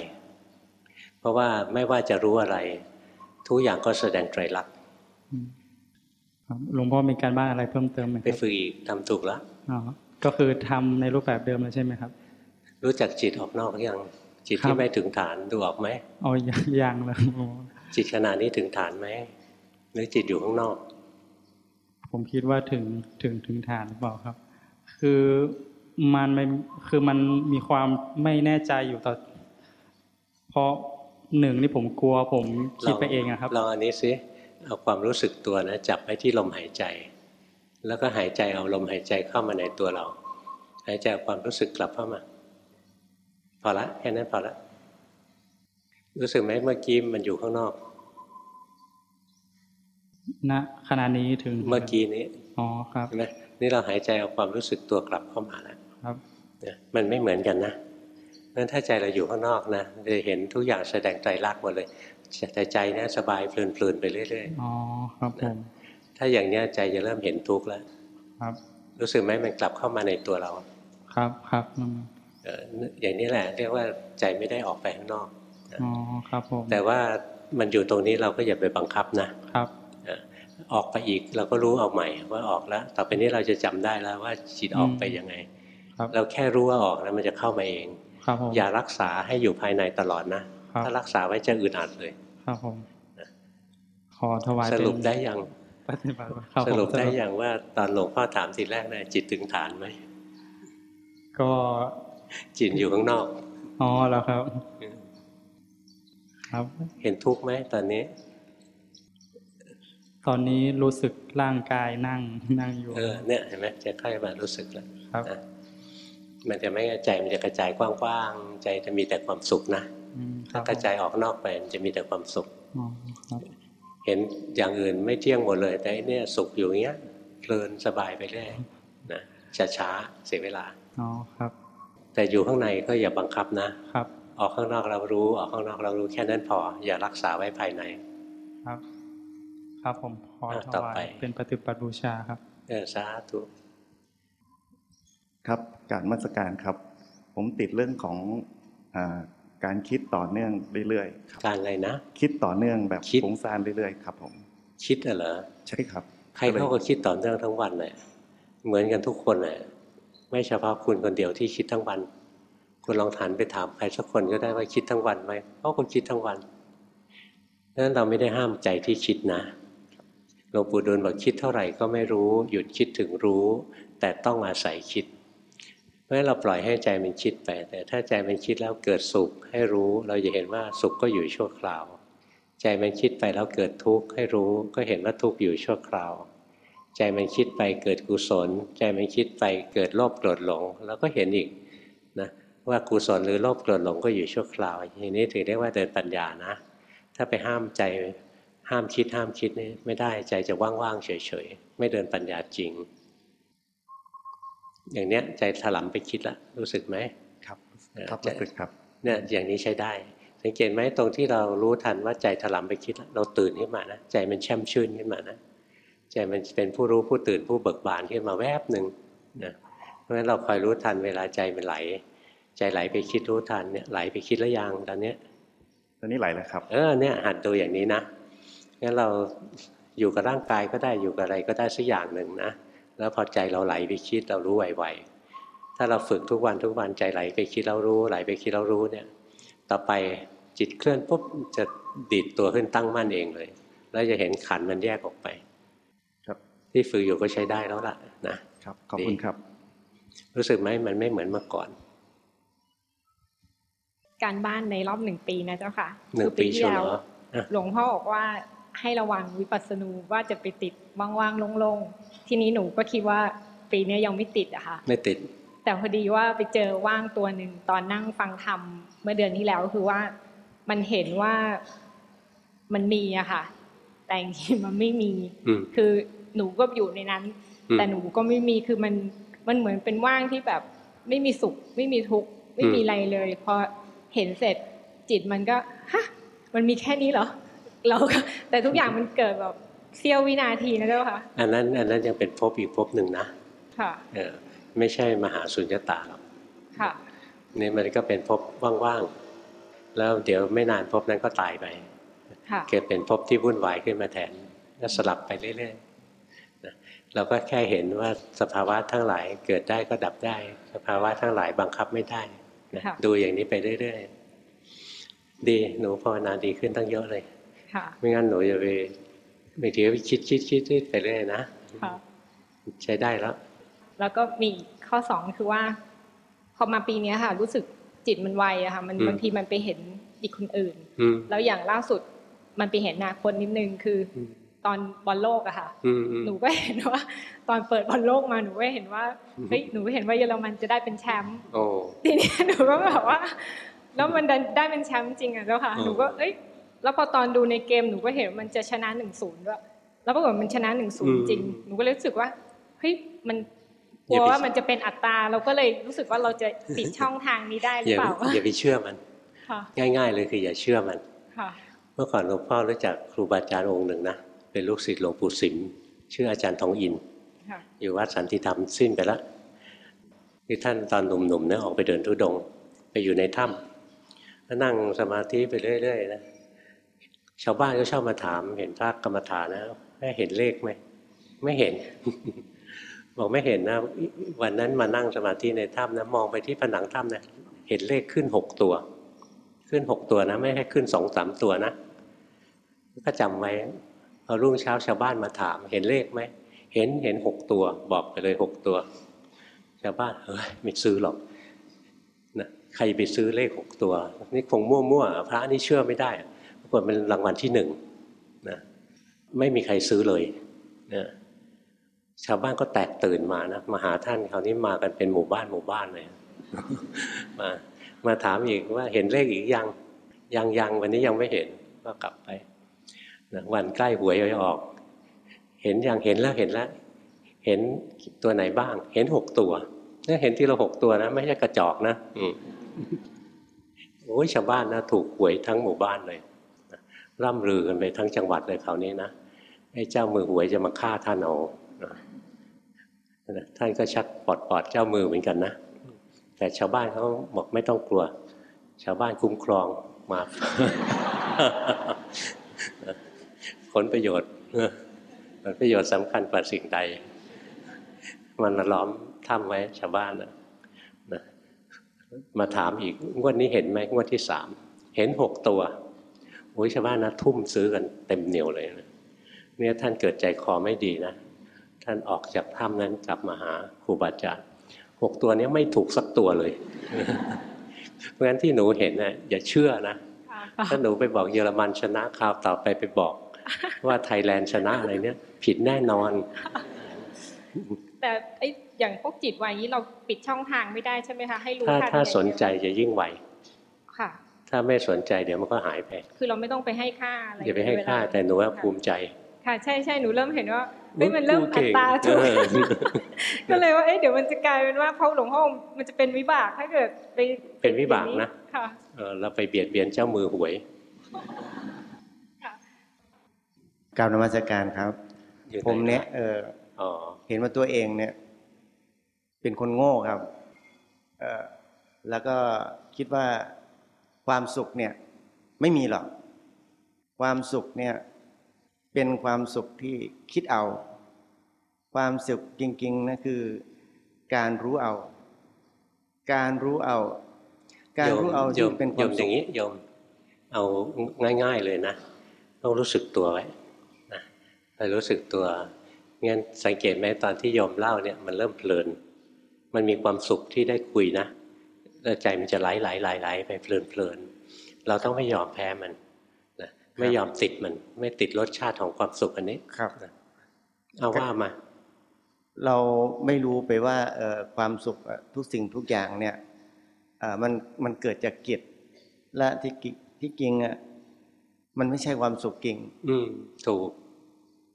เพราะว่าไม่ว่าจะรู้อะไร ทุกอย่างก็แสดงไตรลักษณ์อืมครับหลวงพ่อมีการบ้านอะไรเพิ่มเติมไหมคไปรับฝึกอีกทำถูกแล้วอ๋อก็คือทำในรูปแบบเดิมเลยใช่ไหมครับ รู้จักจิตออกนอกหรือยังจิตครัที่บไม่ถึงฐานดูออกไหมอ๋อยังยังเลยโอ้จิตขณะนี้ถึงฐานไหมหรือจิตอยู่ข้างนอก ผมคิดว่าถึงถึงถึงฐานหรือเปล่าครับ คือมันไม่คือมันมีความไม่แน่ใจอยู่ต่อ เพราะ หนึ่งนี่ผมกลัวผมคิดไปเองอะครับลองอันนี้สิเอาความรู้สึกตัวนะจับไว้ที่ลมหายใจ แล้วก็หายใจเอาลมหายใจเข้ามาในตัวเรา หายใจเอาความรู้สึกกลับเข้ามาพอละแค่นั้นพอละรู้สึกไหมเมื่อกี้มันอยู่ข้างนอกณขณะนี้ถึงเมื่อกี้นี้อ๋อครับใช่ไหมนี่เราหายใจเอาความรู้สึกตัวกลับเข้ามาแล้วครับเนี่ยมันไม่เหมือนกันนะ นั้นถ้าใจเราอยู่ข้างนอกนะจะเห็นทุกอย่างแสดงไตรลักษณ์หมดเลยแต่ใจเนี่ยสบายเพลินๆไปเรื่อยอ๋อครับผมๆถ้าอย่างเนี้ยใจจะเริ่มเห็นทุกข์แล้วครับ รู้สึกไหมมันกลับเข้ามาในตัวเรา ครับครับอืมเอ่ออย่างนี้แหละเรียกว่าใจไม่ได้ออกไปข้างนอกอ๋อครับผมแต่ว่ามันอยู่ตรงนี้เราก็อย่าไปบังคับนะครับเอ่อออกไปอีกเราก็รู้เอาใหม่ว่าออกแล้ว ต่อไปนี้เราจะจำได้แล้วว่าจิตออกไปยังไงครับเราแค่รู้ว่าออกแล้วมันจะเข้ามาเองครับผม อย่ารักษาให้อยู่ภายในตลอดนะครับถ้ารักษาไว้จะอึดอัดเลย ครับผมขอถวายสเป็นรุปได้ยังปฏิบัติครับสผมรุปได้ยังว่าตอนหลวงพ่อถามทีแรกนะจิตถึงฐานไหมก็จิตอยู่ข้างนอกอ๋อแล้วครับ ครับเห็นทุกข์ไหมตอนนี้ ตอนนี้รู้สึกร่างกายนั่งนั่งอยู่เออเนี่ยเห็นไหมจะค่อยมารู้สึกแล้วครับนะ มันจะไม่ใจมันจะกระจายกว้างๆใจจะมีแต่ความสุขนะอืมคถ้ารับกระจายออกนอกไปมันจะมีแต่ความสุขอ๋อครับเห็นอย่างอื่นไม่เที่ยงหมดเลย แต่ไอ้เนี่ยสุขอยู่อย่างเงี้ยเพลินสบายไปเรื่อยนะช้าๆเสียเวลาอ๋อครับ แต่อยู่ข้างในก็อย่าบังคับนะครับ ออกข้างนอกเรารู้ออกข้างนอกเรารู้แค่นั้นพอ อย่ารักษาไว้ภายใน ครับ ครับผมขออะถต่อวาไปยเป็นปฏิบัติบูชาครับ เออสาธุ ครับการนมัสการครับ ผมติดเรื่องของอาการคิดต่อเนื่องเรื่อยๆครับการอะไรนะ คิดต่อเนื่องแบบคิดฟุ้งซ่านเรื่อยๆครับผมคิดอะเหรอใช่ครับ ใครเขาก็คิดต่อเนื่องทั้งวันเลยเหมือนกันทุกคนเลยไม่เฉพาะคุณคนเดียวที่คิดทั้งวัน คุณลองถามไปถามใครสักคนก็ได้ว่าคิดทั้งวันไหมเขาก็คิดทั้งวันดังนั้นเราไม่ได้ห้ามใจที่คิดนะหลวงปู่ดูลบอกคิดเท่าไหร่ก็ไม่รู้ หยุดคิดถึงรู้ แต่ต้องอาศัยคิด เพราะฉะนั้นเราปล่อยให้ใจมันคิดไป แต่ถ้าใจมันคิดแล้วเกิดสุขให้รู้ เราจะเห็นว่าสุขก็อยู่ชั่วคราว ใจมันคิดไปแล้วเกิดทุกข์ให้รู้ ก็เห็นว่าทุกข์อยู่ชั่วคราว ใจมันคิดไปเกิดกุศล ใจมันคิดไปเกิดโลภโกรธหลง แล้วก็เห็นอีกนะว่ากุศลหรือโลภโกรธหลงก็อยู่ชั่วคราวอย่างนี้ถือได้ว่าเดินปัญญานะ ถ้าไปห้ามใจห้ามคิดห้ามคิดนี่ไม่ได้ใจจะว่างๆเฉยๆไม่เดินปัญญาจริง อย่างเนี้ยใจถลำไปคิดละรู้สึกไหมครับเออครับจะรู้สึกครับเนี่ยอย่างนี้ใช้ได้ สังเกตไหมตรงที่เรารู้ทันว่าใจถลำไปคิดแล้วเราตื่นขึ้นมานะใจมันแช่มชื่นขึ้นมานะใจมันเป็นผู้รู้ผู้ตื่นผู้เบิกบานขึ้นมาแวบหนึ่งนะเพราะฉะนั้นเราคอยรู้ทันเวลาใจมันไหล ใจไหลไปคิดรู้ทันเนี่ยไหลไปคิดแล้วยังตอนเนี้ยตอนนี้ไหลแล้วครับ เออเนี่ยหัดดูอย่างนี้นะงั้นเราอยู่กับร่างกายก็ได้อยู่กับอะไรก็ได้สักอย่างหนึ่งนะ แล้วพอใจเราไหลไปคิดเรารู้ไวๆถ้าเราฝึกทุกวันทุกวันใจไหลไปคิดเรารู้ไหลไปคิดเรารู้เนี่ยต่อไปจิตเคลื่อนปุ๊บจะดีดตัวขึ้นตั้งมั่นเองเลย แล้วจะเห็นขันธ์มันแยกออกไป ครับ ที่ฝึกอยู่ก็ใช้ได้แล้วล่ะนะครับขอบคุณครับ รู้สึกไหมมันไม่เหมือนเมื่อก่อน การบ้านในรอบหนึ่งปีนะเจ้าค่ะหนึ่งคือปีที่ชัวร์แล้วเหรออะหลวงพ่อบอกว่า ให้ระวังวิปัสสนูว่าจะไปติดว่างๆโล่งๆทีนี้หนูก็คิดว่าปีนี้ยังไม่ติดอะค่ะไม่ติด แต่พอดีว่าไปเจอว่างตัวหนึ่งตอนนั่งฟังธรรมเมื่อเดือนที่แล้วคือว่ามันเห็นว่ามันมีอะค่ะ แต่จริงๆมันไม่มีอืมคือหนูก็อยู่ในนั้นอืมแต่หนูก็ไม่มีคือมันมันเหมือนเป็นว่างที่แบบไม่มีสุข ไม่มีทุกข์ไม่มีอืมอะไรเลยพอเห็นเสร็จจิตมันก็ฮะมันมีแค่นี้เหรอ เราก็แต่ทุกอย่างมันเกิดแบบเสี้ยววินาทีนะเจ้าค่ะอันนั้นอันนั้นยังเป็นภพอีกภพหนึ่งนะค่ะเออไม่ใช่มหาสุญญตาหรอกค่ะนี่มันก็เป็นภพว่างๆแล้วเดี๋ยวไม่นานภพนั้นก็ตายไปค่ะเกิดเป็นภพที่วุ่นวายขึ้นมาแทนก็สลับไปเรื่อยๆนะเราก็แค่เห็นว่าสภาวะทั้งหลายเกิดได้ก็ดับได้ สภาวะทั้งหลายบังคับไม่ได้นะค่ะดูอย่างนี้ไปเรื่อยๆ ดีหนูภาวนาดีขึ้นตั้งเยอะเลยค่ะ ไม่งั้นหนูจะไปบางทีก็คิดคิดคิดคิดไปเรื่อยนะค่ะใช้ได้แล้ว แล้วก็มีอีกข้อสองคือว่า พอมาปีเนี้ยค่ะ รู้สึกจิตมันไวอะค่ะ มันอืมบางทีมันไปเห็นอีกคนอื่นอืมแล้วอย่างล่าสุดมันไปเห็นอนาคตนิดนึงคืออมตอนบอลโลกอะค่ะอืมอืมหนูก็เห็นว่า ตอนเปิดบอลโลกมาหนูก็เห็นว่าอืมเฮ้ยหนูเห็นว่าเยอรมันจะได้เป็นแชมป์โอ้ทีนี้หนูก็แบบว่า แล้วมันดันได้เป็นแชมป์จริงอะเจ้าค่ะอืมหนูก็เอ้ย แล้วพอตอนดูในเกมหนูก็เห็นว่ามันจะชนะหนึ่งศูนย์ด้วยแล้วปรากฏมันชนะหนึ่งศูนย์จริง หนูก็เลยรู้สึกว่าเฮ้ยมันกลัวว่ามันจะเป็นอัตราเราก็เลยรู้สึกว่าเราจะปิดช่องทางนี้ได้หรืออย่าเปล่าอย่าไปเชื่อมันค่ะง่าย ๆ เลยคืออย่าเชื่อมันค่ะเมื่อก่อนหลวงพ่อรู้จักครูบาอาจารย์องค์หนึ่งนะเป็นลูกศิษย์หลวงปู่สิมชื่ออาจารย์ทองอินค่ะอยู่วัดสันติธรรมสิ้นไปแล้วคือท่านตอนหนุ่มๆเนี่ยออกไปเดินทุดงค์ไปอยู่ในถ้ำแล้วนั่งสมาธิไปเรื่อยๆนะ ชาวบ้านก็ชอบมาถาม เห็นพระกรรมฐานนะแม่เห็นเลขไหมไม่เห็น บอกไม่เห็นนะวันนั้นมานั่งสมาธิในถ้ำนะมองไปที่ผนังถ้ำนะเห็นเลขขึ้นหกตัว ขึ้นหกตัวนะ ไม่ให้ขึ้นสองสามตัวนะก็จำไว้พอรุ่งเช้าชาวบ้านมาถาม เห็นเลขไหมเห็นเห็นหกตัว บอกไปเลยหกตัว ชาวบ้านเฮ้ยไม่ซื้อหรอกนะใครไปซื้อเลขหกตัว นี่คงมั่วๆพระนี่เชื่อไม่ได้ากฏเป็นรางวัลที่หนึ่งนะไม่มีใครซื้อเลยนะชาวบ้านก็แตกตื่นมานะมาหาท่านคราวนี้มากันเป็นหมู่บ้านหมู่บ้านเลยมามาถามอีกว่าเห็นเลขอีกยังยังยังวันนี้ยังไม่เห็นก็กลับไปนะวันใกล้หวยออก เห็นยังเห็นแล้วเห็นแล้ว เห็นตัวไหนบ้าง เห็นหกตัวเนี่ยเห็นทีละหกตัวนะ ไม่ใช่กระจอกนะ อืมโอ้ยชาวบ้านนะถูกหวยทั้งหมู่บ้านเลย ร่ำลือกันไปทั้งจังหวัดเลยคราวนี้นะไอ้เจ้ามือหวยจะมาฆ่าท่านเอาท่านก็ชักปอดปอดเจ้ามือเหมือนกันนะ แต่ชาวบ้านเขาบอกไม่ต้องกลัว ชาวบ้านคุ้มครองมาผลประโยชน์ผลประโยชน์สำคัญกว่าสิ่งใด มันล้อมถ้ำไว้ชาวบ้านนะมาถามอีกงวดนี้เห็นไหมงวดที่สาม เห็นหกตัว โอ้ยชาวบ้านนะทุ่มซื้อกันเต็มเหนียวเลยนะเนี่ยท่านเกิดใจคอไม่ดีนะ ท่านออกจากถ้ำนั้นกลับมาหาครูบาอาจารย์หกตัวนี้ไม่ถูกสักตัวเลย เพราะฉะนั้นที่หนูเห็นนะ่ะอย่าเชื่อนะ ถ้าหนูไปบอกเยอรมันชนะคราวต่อไปไปบอก ว่าไทยแลนด์ชนะอะไรเนี่ย ผิดแน่นอน แต่ไอ้อย่างพวกจิตไวนี้เราปิดช่องทางไม่ได้ใช่ไหมคะให้รู้ถ้าทันถ้าอย่งเดียวสนใจจะยิ่งไวค่ะ ถ้าไม่สนใจเดี๋ยวมันก็หายไป คือเราไม่ต้องไปให้ค่าอะไรอย่าไปให้ค่าเวลแต่หนูว่าภูมิใจ ค่ะใช่ใช่หนูเริ่มเห็นว่าเฮ้ยมันเริ่มกูอัเก่งตราถูกเออก็เลยว่าเอ๊ะเดี๋ยวมันจะกลายเป็นว่าเพราะหลวงพ่อมันจะเป็นวิบากถ้าเกิดไปเป็นวิบากนะค่ะเออเราไปเบียดเบียนเจ้ามือหวยกรารนมัสการครับอยู่ไหผมเนี่ยเอออ๋อเห็นว่าตัวเองเนี่ย เป็นคนโง่ครับ เออแล้วก็คิดว่า ความสุขเนี่ยไม่มีหรอก ความสุขเนี่ยเป็นความสุขที่คิดเอา ความสุขจริงๆนะคือ การรู้เอา การรู้เอา การรู้เอาโยที่มเป็นคโยวามอสุย่าขงนี้โยมเอาง่าย ๆเลยนะต้องรู้สึกตัวไว้นะไปรู้สึกตัวงั้นสังเกตไหมตอนที่โยมเล่าเนี่ยมันเริ่มเพลิน มันมีความสุขที่ได้คุยนะ แล้วใจมันจะไหลไหลไหลไหลไปเพลินเพลินเราต้องไม่ยอมแพ้มันนะไม่ยอมติดมัน ไม่ติดรสชาติของความสุขอันนี้ครับเอาว่ามา เราไม่รู้ไปว่าเอ่อความสุขอะทุกสิ่งทุกอย่างเนี่ยเอ่อมันมันเกิดจากกิจและที่กิที่จริงอะมันไม่ใช่ความสุขจริง อืมถูก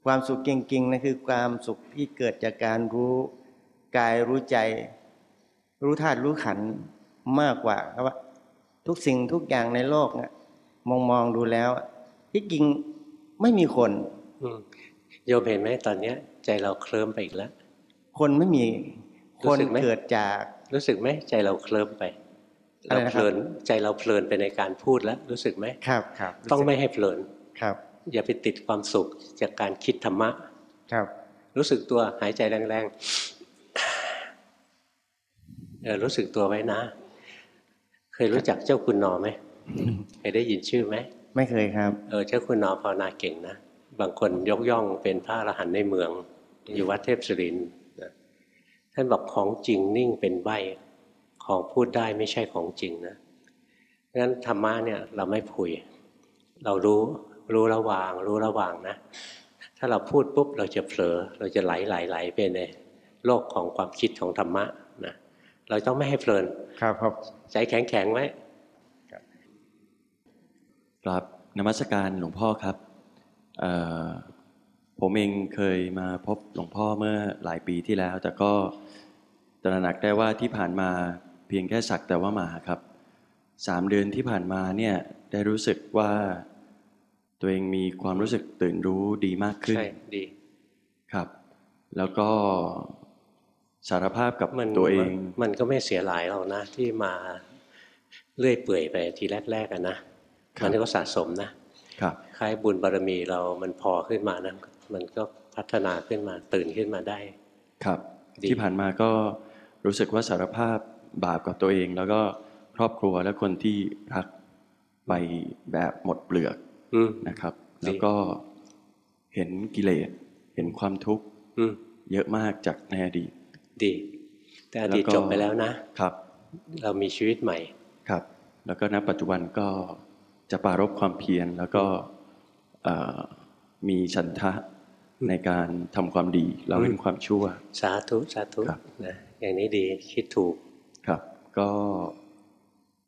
ความสุขจริงๆนะคือความสุขที่เกิดจากการรู้กายรู้ใจ รู้ธาตุรู้ขันธ์ มากกว่าครับว่า ทุกสิ่งทุกอย่างในโลกเนี่ยมองมองดูแล้วอะที่จริงไม่มีคนอืมโยมเห็นไหมตอนเนี้ย ใจเราเคลิ้มไปอีกแล้ว คนไม่มีรู้คนสึกไหมเกิดจาก รู้สึกไหมใจเราเคลิ้มไปอะไรเรานะครับเพลินใจเราเพลินไปในการพูดแล้ว รู้สึกไหมครับครับต้องไม่ให้เพลินครับ อย่าไปติดความสุขจากการคิดธรรมะ ครับ รู้สึกตัวหายใจแรงๆเออรู้สึกตัวไว้นะเค ยรู้จักเจ้าคุณนอไหมเคยได้ยินชื่อไหมไม่เคยครับเออเจ้าคุณนอภาวนาเก่งนะบางคนยกย่องเป็นพระอรหันต์ในเมือง อยู่วัดเทพสุรินทร์นะท่านบอกของจริงนิ่งเป็นใบของพูดได้ไม่ใช่ของจริงนะงั้นธรรมะเนี่ยเราไม่พุยเรารู้รู้ระหว่าง รู้ระหว่างนะ ถ้าเราพูดปุ๊บเราจะเผลอเราจะไหลไหลไหลไปในโลกของความคิดของธรรมะนะ เราต้องไม่ให้เพลิน ครับครับใจแข็งแข็งๆไว้ครับนมัสการหลวงพ่อครับเอ่อผมเองเคยมาพบหลวงพ่อเมื่อหลายปีที่แล้ว แต่ก็ตระหนักได้ว่าที่ผ่านมาเพียงแค่สักแต่ว่ามาครับสามเดือนที่ผ่านมาเนี่ยได้รู้สึกว่าตัวเองมีความรู้สึกตื่นรู้ดีมากขึ้นใช่ดีครับ แล้วก็ สารภาพกับมันตัวเอง มันก็ไม่เสียหลายหรอกนะ ที่มาเลื่อยเปื่อยไปทีแรกๆกันนะครับมันก็สะสมนะครับคล้ายบุญบารมีเรามันพอขึ้นมานะมันก็พัฒนาขึ้นมาตื่นขึ้นมาได้ ครับดีที่ผ่านมาก็รู้สึกว่าสารภาพบาปกับตัวเอง แล้วก็ครอบครัวและคนที่รักไปแบบหมดเปลือกอืมนะครับดีแล้วก็เห็นกิเลสเห็นความทุกข์อืมเยอะมากจากในอดีต ดี แต่อดีตแล้วก็จบไปแล้วนะครับ เรามีชีวิตใหม่ครับ แล้วก็ณปัจจุบันก็จะปรารบความเพียรแล้วก็เอ่อมีฉันทะในการทำความดีแล้วเป็นความชั่ว สาธุสาธุครับนะอย่างนี้ดีคิดถูกครับ ก็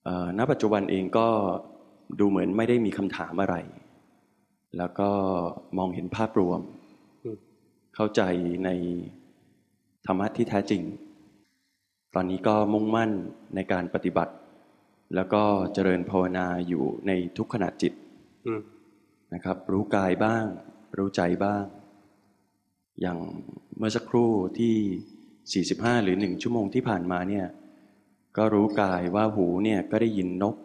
เอ่อณปัจจุบันเองก็ดูเหมือนไม่ได้มีคำถามอะไร แล้วก็มองเห็นภาพรวมอืมเข้าใจใน ธรรมะที่แท้จริง ตอนนี้ก็มุ่งมั่นในการปฏิบัติ แล้วก็เจริญภาวนาอยู่ในทุกขณะจิตอืมนะครับ รู้กายบ้าง รู้ใจบ้าง อย่างเมื่อสักครู่ที่ 45 หรือ1ชั่วโมงที่ผ่านมาเนี่ย ก็รู้กายว่าหูเนี่ยก็ได้ยินนก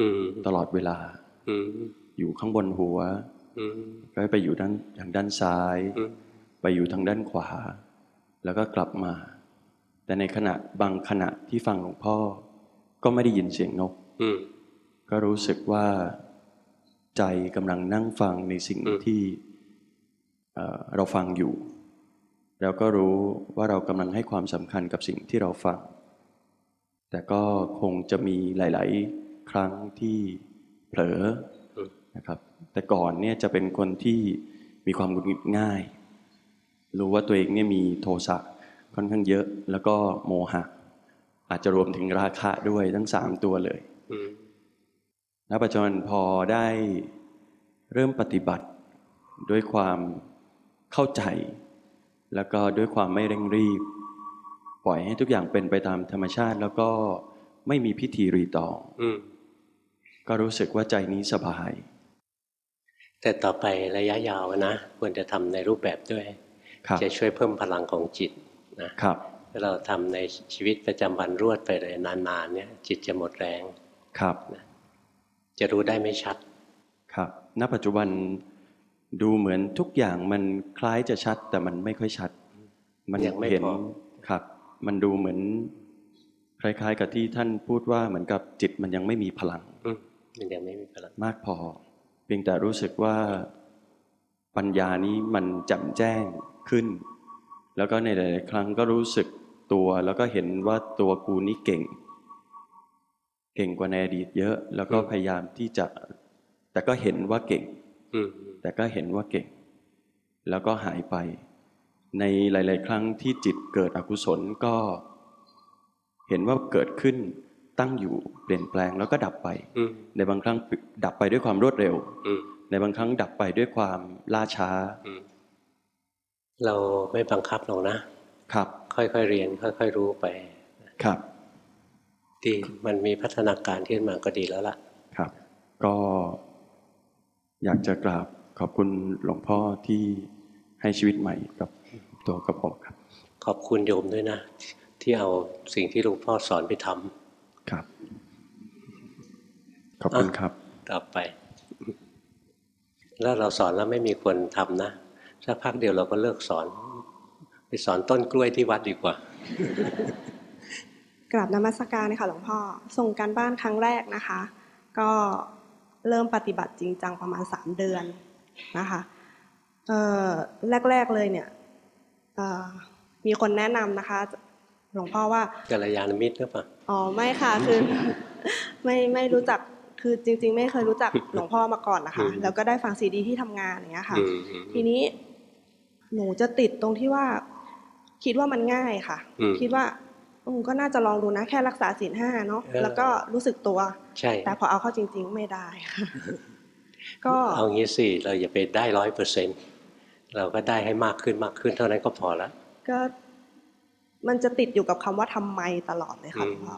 อืมตลอดเวลาอืมอยู่ข้างบนหัวอืมก็ไปอยู่ด้านทางด้านซ้ายอืมไปอยู่ทางด้านขวา แล้วก็กลับมา แต่ในขณะบางขณะที่ฟังหลวงพ่อ ก็ไม่ได้ยินเสียงนกอืมก็รู้สึกว่าใจกำลังนั่งฟังในสิ่งอืมที่เอ่อเราฟังอยู่ แล้วก็รู้ว่าเรากำลังให้ความสำคัญกับสิ่งที่เราฟัง แต่ก็คงจะมีหลาย ๆ ครั้งที่เผลออืมนะครับ แต่ก่อนเนี่ยจะเป็นคนที่มีความหงุดหงิดง่าย รู้ว่าตัวเองเนี่ยมีโทสะค่อนข้างเยอะ แล้วก็โมหะ อาจจะรวมถึงราคะด้วยทั้งสามตัวเลยอืมณปัจจุบันพอได้เริ่มปฏิบัติด้วยความเข้าใจ แล้วก็ด้วยความไม่เร่งรีบ ปล่อยให้ทุกอย่างเป็นไปตามธรรมชาติ แล้วก็ไม่มีพิธีรีตองอืมก็รู้สึกว่าใจนี้สบาย แต่ต่อไประยะยาวนะ ควรจะทำในรูปแบบด้วยครับ จะช่วยเพิ่มพลังของจิตนะครับถ้าเราทำในชีวิตประจำวันรวดไปเลยนานๆเนี่ย จิตจะหมดแรงครับจะรู้ได้ไม่ชัด ครับ ณ ปัจจุบันดูเหมือนทุกอย่างมันคล้ายจะชัด แต่มันไม่ค่อยชัด มันยังไม่เห็นพอครับ มันดูเหมือน คล้าย ๆ กับที่ท่านพูดว่าเหมือนกับจิตมันยังไม่มีพลังอืมมันยังไม่มีพลังมากพอ เพียงแต่รู้สึกว่าปัญญานี้มันแจ่มแจ้ง ขึ้น แล้วก็ในหลายๆครั้งก็รู้สึกตัวแล้วก็เห็นว่าตัวกูนี้เก่ง เก่งกว่าในอดีตเยอะ แล้วก็พยายามที่จะ แต่ก็เห็นว่าเก่งอืมแต่ก็เห็นว่าเก่ง แล้วก็หายไป ในหลาย ๆ ครั้งที่จิตเกิดอกุศลก็ เห็นว่าเกิดขึ้นตั้งอยู่เปลี่ยนแปลงแล้วก็ดับไปอืมในบางครั้งดับไปด้วยความรวดเร็วอืมในบางครั้งดับไปด้วยความล่าช้าอืม เราไม่บังคับหรอกนะ ครับ ค่อยๆเรียน ค่อย ๆ รู้ไป ครับดีมันมีพัฒนาการขึ้นมาก็ดีแล้วล่ะ ครับ ก็อยากจะกราบขอบคุณหลวงพ่อที่ให้ชีวิตใหม่กับตัวกับผมครับ ขอบคุณโยมด้วยนะ ที่เอาสิ่งที่หลวงพ่อสอนไปทำครับ ขอบคุณครับ ต่อไป แล้วเราสอนแล้วไม่มีคนทำนะ สักพักเดียวเราก็เลิกสอน ไปสอนต้นกล้วยที่วัดดีกว่ากราบนมัสการค่ะหลวงพ่อ ส่งการบ้านครั้งแรกนะคะ ก็เริ่มปฏิบัติจริงจังประมาณสามเดือนนะคะเอ่อแรกๆเลยเนี่ยเอ่อมีคนแนะนำนะคะ หลวงพ่อว่ากัลยาณมิตรหรือเปล่าอ๋อไม่ค่ะคือไม่ไม่รู้จักคือจริง ๆ ไม่เคยรู้จักหลวงพ่อมาก่อนนะคะอืมแล้วก็ได้ฟังซีดีที่ทำงานอย่างเงี้ยค่ะอืมอืมทีนี้ หนูจะติดตรงที่ว่า คิดว่ามันง่ายค่ะอืมคิดว่าอืมก็น่าจะลองดูนะแค่รักษาศีลห้าเนาะเออแล้วก็รู้สึกตัวใช่แต่พอเอาเข้าจริง ๆ ไม่ได้ค่ะก็เอางี้สิเราอย่าไปได้ร้อยเปอร์เซ็นเราก็ได้ให้มากขึ้นมากขึ้นเท่านั้นก็พอละก็มันจะติดอยู่กับคำว่าทำไมตลอดเลยค่ะอืหลมวงพ่อ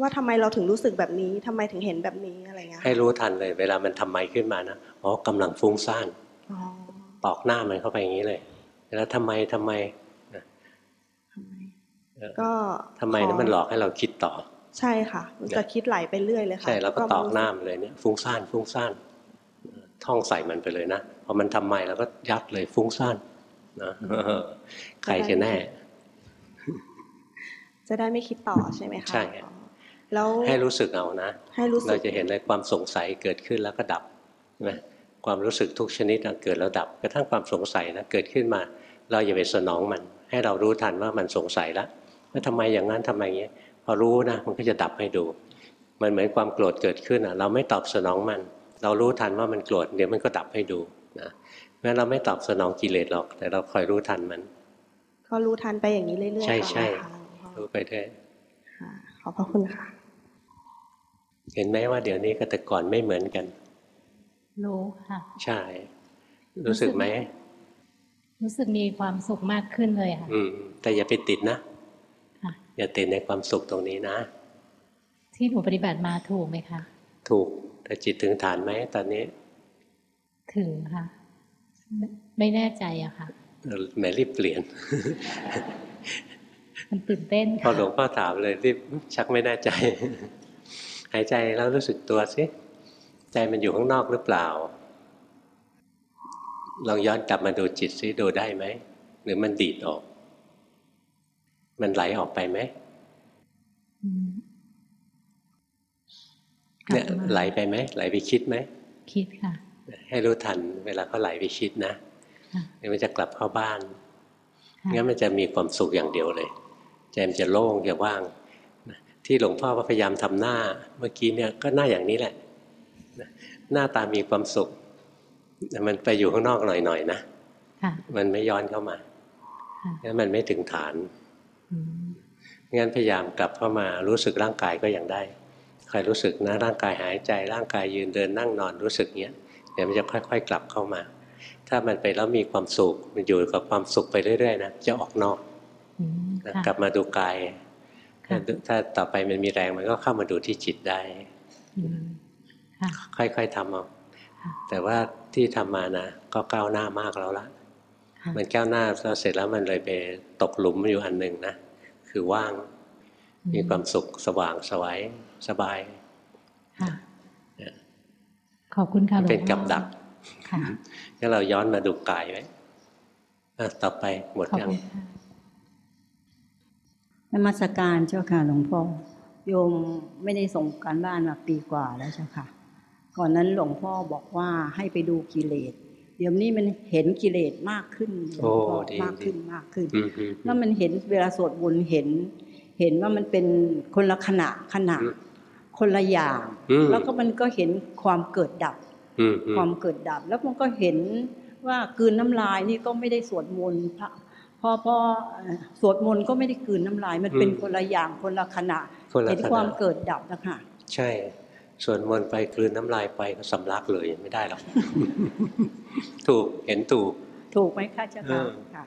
ว่าทำไมเราถึงรู้สึกแบบนี้ทำไมถึงเห็นแบบนี้อะไรเงี้ยให้รู้ทันเลย เวลามันทำไมขึ้นมานะอ๋อกำลังฟุ้งซ่านอ๋อ ตอกหน้ามันเข้าไปอย่างนี้เลย แล้วทำไมทำไมก็ทำไมนั้นมันหลอกให้เราคิดต่อ ใช่ค่ะมันจะคิดไหลไปเรื่อยเลยค่ะใช่แล้วก็ตอกหน้ามันเลยเนี่ยฟุ้งซ่านฟุ้งซ่านท่องใส่มันไปเลยนะพอมันทำไมเราก็ยัดเลยฟุ้งซ่านนะใครจะแน่ จะได้ไม่คิดต่อใช่ไหมคะใช่อ๋อแล้วให้รู้สึกเอานะให้รู้สึกเราจะเห็นเลยความสงสัยเกิดขึ้นแล้วก็ดับใช่ไหม ความรู้สึกทุกชนิดอะเกิดแล้วดับกระทั่งความสงสัยนะเกิดขึ้นมา เราอย่าไปสนองมัน ให้เรารู้ทันว่ามันสงสัยแล้วว่าทำไมอย่างนั้นทำไมอย่างนี้พอรู้นะมันก็จะดับให้ดู มันเหมือนความโกรธเกิดขึ้นอะ เราไม่ตอบสนองมัน เรารู้ทันว่ามันโกรธเดี๋ยวมันก็ดับให้ดูนะงั้นเราไม่ตอบสนองกิเลสหรอก แต่เราคอยรู้ทันมันก็รู้ทันไปอย่างนี้เรื่อยๆใช่ก่อนใช่นะคะหลวงพ่อรู้ไปด้วยค่ะขอบพระคุณค่ะ เห็นไหมว่าเดี๋ยวนี้กับแต่ก่อนไม่เหมือนกัน รู้ค่ะ ใช่ รู้สึกไหม รู้สึกมีความสุขมากขึ้นเลยค่ะ อืม แต่อย่าไปติดนะค่ะอย่าติดในความสุขตรงนี้นะ ที่หนูปฏิบัติมาถูกไหมคะ ถูก แต่จิตถึงฐานไหมตอนนี้ ถึงค่ะ ไม่ไม่แน่ใจอะค่ะเออแหมรีบเปลี่ยน มันตื่นเต้นพอค่ะหลวงพ่อถามเลยรีบชักไม่แน่ใจ หายใจแล้วรู้สึกตัวสิ ใจมันอยู่ข้างนอกหรือเปล่า ลองย้อนกลับมาดูจิตสิดูได้ไหม หรือมันดีดออก มันไหลออกไปไหมอืมเนี่ยกลับมาไหลไปไหมไหลไปคิดไหม คิดค่ะ ให้รู้ทันเวลาเขาไหลไปคิดนะค่ะเดี๋ยวมันจะกลับเข้าบ้านค่ะงั้นมันจะมีความสุขอย่างเดียวเลยใจมันจะโล่งจะว่างนะที่หลวงพ่อพยายามทำหน้า เมื่อกี้เนี่ยก็หน้าอย่างนี้แหละนะ หน้าตามีความสุขแต่มันไปอยู่ข้างนอกหน่อยๆนะค่ะมันไม่ย้อนเข้ามาค่ะงั้นมันไม่ถึงฐานอืมงั้นพยายามกลับเข้ามารู้สึกร่างกายก็ยังได้ใครรู้สึกนะร่างกายหายใจร่างกายยืนเดินนั่งนอนรู้สึกเนี้ยเดี๋ยวมันจะค่อย ๆ กลับเข้ามา ถ้ามันไปแล้วมีความสุขมันอยู่กับความสุขไปเรื่อยๆนะจะออกนอกอืมนะค่ะกลับมาดูกายค่ะถ้าต่อไปมันมีแรงมันก็เข้ามาดูที่จิตได้อืม ค่ะค่อยๆทำเอาค่ะแต่ว่าที่ทำมานะก็ก้าวหน้ามากแล้วละค่ะมันก้าวหน้าแล้วเสร็จแล้วมันเลยไปตกหลุมอยู่อันหนึ่งนะคือว่าง มีความสุขสว่างสวัยสบายค่ะเนี่ยขอบคุณค่ะหลวงพ่อเป็นกับดักค่ะงั้นเราย้อนมาดูกายไว้อะต่อไปหมดขอบยังคุณค่ะนมัสการเจ้าค่ะหลวงพ่อโยมไม่ได้ส่งการบ้านมาปีกว่าแล้วเจ้าค่ะ ก่อนนั้นหลวงพ่อบอกว่าให้ไปดูกิเลส เดี๋ยวนี้มันเห็นกิเลสมากขึ้นหลวงโอ้พ่อดีมากขึ้นดีมากขึ้นอืมอืมแล้วมันเห็นเวลาสวดมนต์เห็น เห็นว่ามันเป็นคนละขณะขณะอืมคนละอย่างอืมแล้วก็มันก็เห็นความเกิดดับอืมอืมความเกิดดับ แล้วมันก็เห็นว่ากลืนน้ำลายนี่ก็ไม่ได้สวดมนต์พระพอพอเอ่อสวดมนต์ก็ไม่ได้กลืนน้ำลาย มันเป็นคนละอย่างคนละขณะคนละเห็นขณะความเกิดดับนะคะใช่ ส่วนมนต์ไปกลืนน้ำลายไปก็สำลักเลยไม่ได้หรอก ถูกเห็นถูก ถูกไหมคะเจ้าค่ะเออค่ะ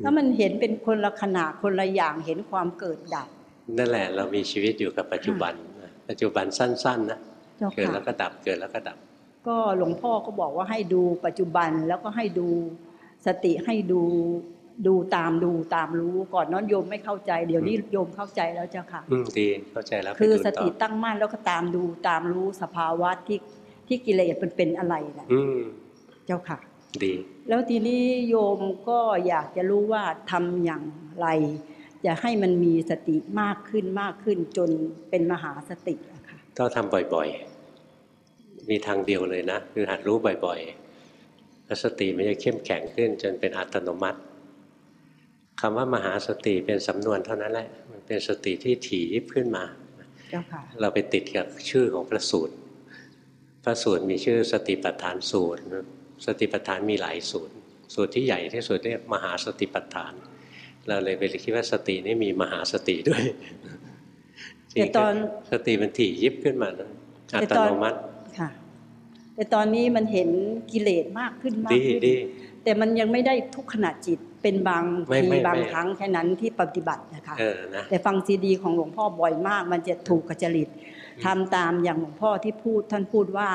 แล้วมันเห็นเป็นคนละขณะคนละอย่างเห็นความเกิดดับ นั่นแหละเรามีชีวิตอยู่กับปัจจุบันนะปัจจุบันสั้นๆนะเจ้าเกิดค่ะแล้วก็ดับเกิดแล้วก็ดับ ก็หลวงพ่อก็บอกว่าให้ดูปัจจุบันแล้วก็ให้ดูสติให้ดู ดูตามดูตามรู้ก่อนนั้นโยมไม่เข้าใจ เดี๋ยวนี้โยมเข้าใจแล้วเจ้าค่ะ อืมดีเข้าใจแล้วไปคือดูสต่ติตั้งมั่นแล้วก็ตามดูตามรู้สภาวะที่ที่กิเลสมันเป็นอะไรนะอืมเจ้าค่ะ ดี แล้วทีนี้โยมก็อยากจะรู้ว่าทำอย่างไร จะให้มันมีสติมากขึ้นมากขึ้นจนเป็นมหาสติอะค่ะต้องทำบ่อยๆ มีทางเดียวเลยนะ คือหัดรู้บ่อยๆแล้วสติมันจะเข้มแข็งขึ้นจนเป็นอัตโนมัติ คำว่ามหาสติเป็นสำนวนเท่านั้นแหละมันเป็นสติที่ถี่ยิบขึ้นมาเจ้าค่ะเราไปติดกับชื่อของพระสูตร พระสูตรมีชื่อสติปัฏฐานสูตร สติปัฏฐานมีหลายสูตร สูตรที่ใหญ่ที่สุดเรียกมหาสติปัฏฐาน เราเลยไปคิดว่าสตินี่มีมหาสติด้วยแต่ตอนสติมันถี่ยิบขึ้นมานะอัแต่ตตอนโนมัติค่ะ แต่ตอนนี้มันเห็นกิเลสมากขึ้นมากดีขึ้นดีแต่มันยังไม่ได้ทุกขณะจิต เป็นบางไม่ทีไม่บางไม่ครั้งแค่นั้นที่ปฏิบัตินะคะเออนะแต่ฟังซีดีของหลวงพ่อบ่อยมาก มันจะถูกกับจริตทำตามอย่างหลวงพ่อที่พูดท่านพูดว่า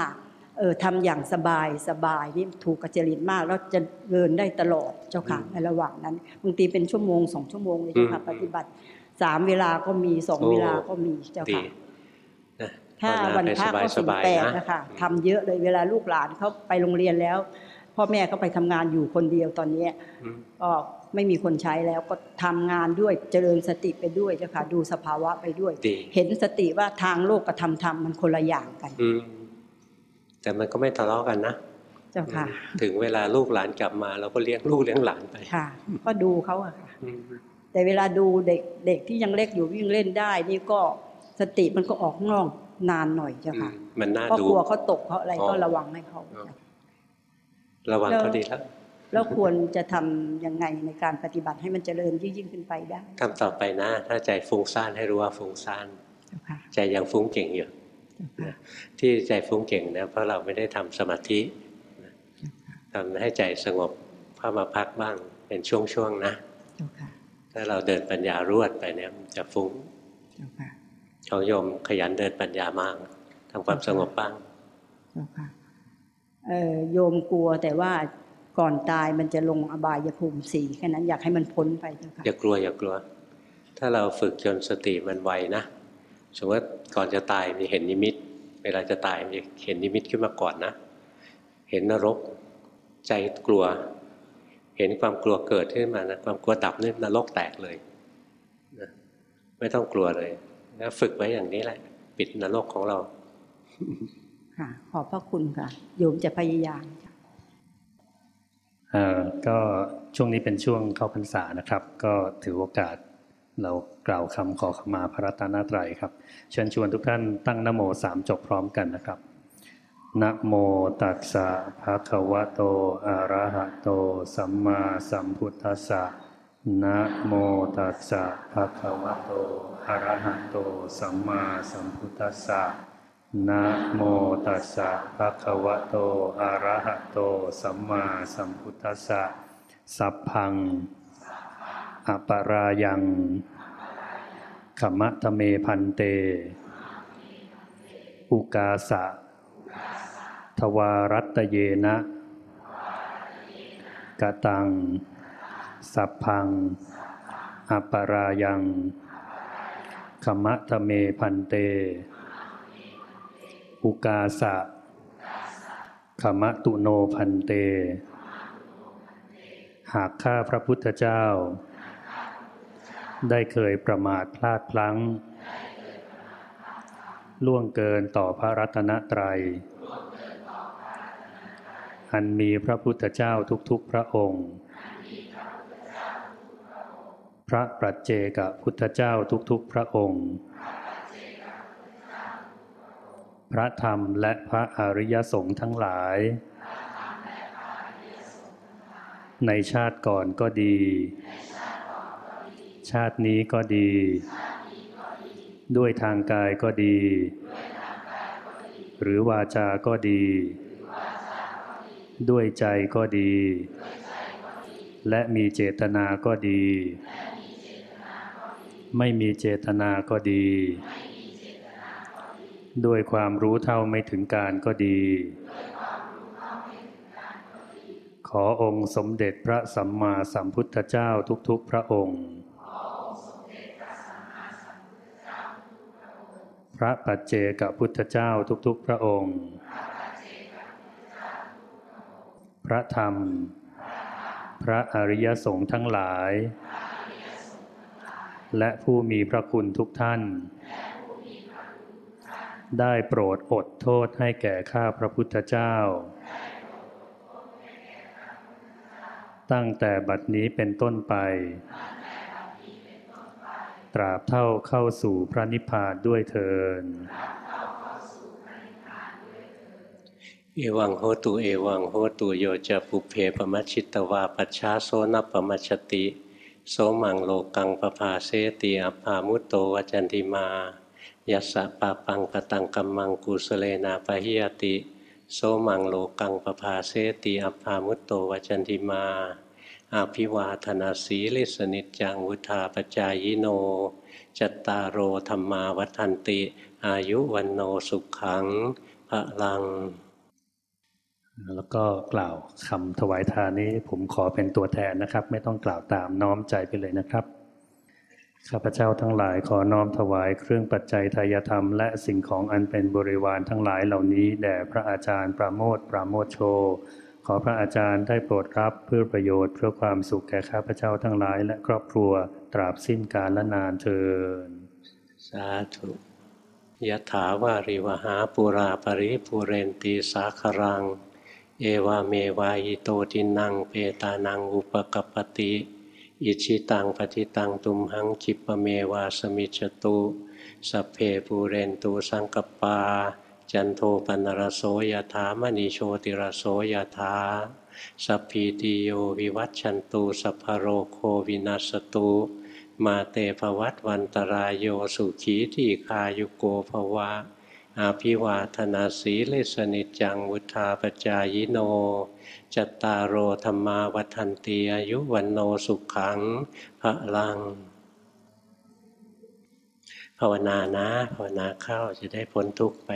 เออทำอย่างสบายสบายนี่ถูกกับจริตมาก แล้วจะเดินได้ตลอดเจ้าค่ะในระหว่างนั้นบางทีเป็นชั่วโมงสองชั่วโมงเลยเจ้าค่ะอืมปฏิบัติสามเวลาก็มีสองโอ้เวลาก็มีเจ้าดีค่ะนะถ้าภวันไปพระก็สสิบบายแปดๆนะนะคะทำเยอะเลยเวลาลูกหลานเขาไปโรงเรียนแล้ว พ่อแม่ก็ไปทำงานอยู่คนเดียวตอนเนี้ยอืมก็ไม่มีคนใช้แล้วก็ทำงานด้วยเจริญสติไปด้วยเจ้าค่ะดูสภาวะไปด้วยดีเห็นสติว่าทางโลกกับธรรมธรรมมันคนละอย่างกันอืมแต่มันก็ไม่ทะเลาะกันนะเจ้าค่ะ ถึงเวลาลูกหลานกลับมาเราก็เลี้ยงลูกเลี้ยงหลานไปค่ะ ก็ดูเขาอะค่ะอืมแต่เวลาดูเด็กเด็กที่ยังเล็กอยู่วิ่งเล่นได้ นี่ก็สติมันก็ออกนอกนานหน่อยเจ้าค่ะมันน่าเพราะดูกลัวเขาตกเขาอะไรอ๋อก็ระวังให้เขาอ๋อ ระวังแล้วก็ดีแล้วแล้วควรจะทำยังไงในการปฏิบัติให้มันเจริญยิ่งยิ่งขึ้นไปได้ทำต่อไปนะ ถ้าใจฟุ้งซ่านให้รู้ว่าฟุ้งซ่านใจยังฟุ้งเก่งอยู่ที่ใจฟุ้งเก่งนะเพราะเราไม่ได้ทำสมาธิทำให้ใจสงบเข้ามาพักบ้างเป็นช่วงๆนะถ้าเราเดินปัญญารวดไปเนี่ยมันจะฟุ้งของโยมขยันเดินปัญญามากทำความสงบบ้างเอ่อ โยมกลัวแต่ว่าก่อนตายมันจะลงอบายภูมิสี่แค่นั้นอยากให้มันพ้นไปเจ้าค่ะอย่ากลัวอย่ากลัว ถ้าเราฝึกจนสติมันไวนะสมมติก่อนจะตายมีเห็นนิมิต เวลาจะตายมีเห็นนิมิตขึ้นมาก่อนนะ เห็นนรกใจกลัว เห็นความกลัวเกิดขึ้นมานะความกลัวดับนี่นรกแตกเลยนะไม่ต้องกลัวเลยนะฝึกไว้อย่างนี้แหละ ปิดนรกของเรา ค่ะ ขอบพระคุณค่ะโยมจะพยายามเอ่อก็ช่วงนี้เป็นช่วงเข้าพรรษานะครับ ก็ถือโอกาสเรากล่าวคำขอขมาพระรัตนตรัยครับ เชิญชวนทุกท่านตั้งนโมสามจบพร้อมกันนะครับนะโมตัสสะภะคะวะโตอะระหะโต สัมมาสัมพุทธัสสะนะโมตัสสะภะคะวะโตอะระหะโต สัมมาสัมพุทธัสสะ นะโมตัสสะภะคะวะโต อะระหะโต สัมมาสัมพุทธัสสะ สัพพัง อปรายังขมะทะเมพันเต อุกาสะ ทวารัตเยนะกะตัง สัพพัง อปรายังขมะทะเมพันเต อุกาสะขมะตุโนพันเต หากข้าพระพุทธเจ้า ได้เคยประมาทพลาดพลั้ง ล่วงเกินต่อพระรัตนตรัย อันมีพระพุทธเจ้าทุกๆพระองค์ พระปัจเจกพุทธเจ้าทุกๆพระองค์ พระธรรมและพระอริยสงฆ์ทั้งหลาย ในชาติก่อนก็ดี ชาตินี้ก็ดี ด้วยทางกายก็ดี หรือวาจาก็ดี ด้วยใจก็ดี และมีเจตนาก็ดี ไม่มีเจตนาก็ดี ด้วยความรู้เท่าไม่ถึงการก็ดี ขอองค์สมเด็จพระสัมมาสัมพุทธเจ้าทุกๆพระองค์ พระปัจเจกพุทธเจ้าทุกๆพระองค์ พระธรรม พระอริยสงฆ์ทั้งหลาย และผู้มีพระคุณทุกท่าน ได้โปรดอดโทษให้แก่ข้าพระพุทธเจ้า ตั้งแต่บัดนี้เป็นต้นไป ตราบเท่าเข้าสู่พระนิพพานด้วยเทินเอวังโหตุเอวังโหตุโยจะปุเพปมัชิตวาปัชชาโซนปมัชชติ โสมังโลกังปภาเสติอภามุตโตวจันติมา ยัสสะปาปังปตังกัมมังกุสเลนาปะหิยติ โสมังโลกังปภาเสติอภามุตโตวจันติมาอาภิวาธนาสีลิสนิจจังวุธาปจายโน จัตตารโอธรรมาวัฏันติ อายุวันโนสุขขังพระลัง แล้วก็กล่าวคำถวายทานนี้ผมขอเป็นตัวแทนนะครับ ไม่ต้องกล่าวตามน้อมใจไปเลยนะครับ ข้าพเจ้าทั้งหลายขอน้อมถวายเครื่องปัจจัยทายธรรมและสิ่งของอันเป็นบริวารทั้งหลายเหล่านี้แด่พระอาจารย์ปราโมทปราโมทโช ขอพระอาจารย์ได้โปรดรับเพื่อประโยชน์เพื่อความสุขแก่ข้าพเจ้าทั้งหลายและครอบครัวตราบสิ้นกาลและนานเทินสาธุยะถาวาริวหาปุราปริปุเรนตีสาครัง เอวาเมวายโตทินังเปตานังอุปกปติ อิชิตังปฏิตังตุมหังคิปะเมวาสมิจจตุสัพเพปูเรนตูสังกปา จันโทปนรโสยถามณีโชติรโสยถาสัพพีติโยวิวัตชันตุสัพพโรโควินัสตุมาเตภวัตวันตรายโยสุขีที่คายุโกภวะอาภิวาธนาสีเลสนิจังวุธาปจายโน จัตตารโอธรรมาวัฏันตีอายุวันโนสุขังพระลัง ภาวนานะ ภาวนาเข้าจะได้พ้นทุกข์ไป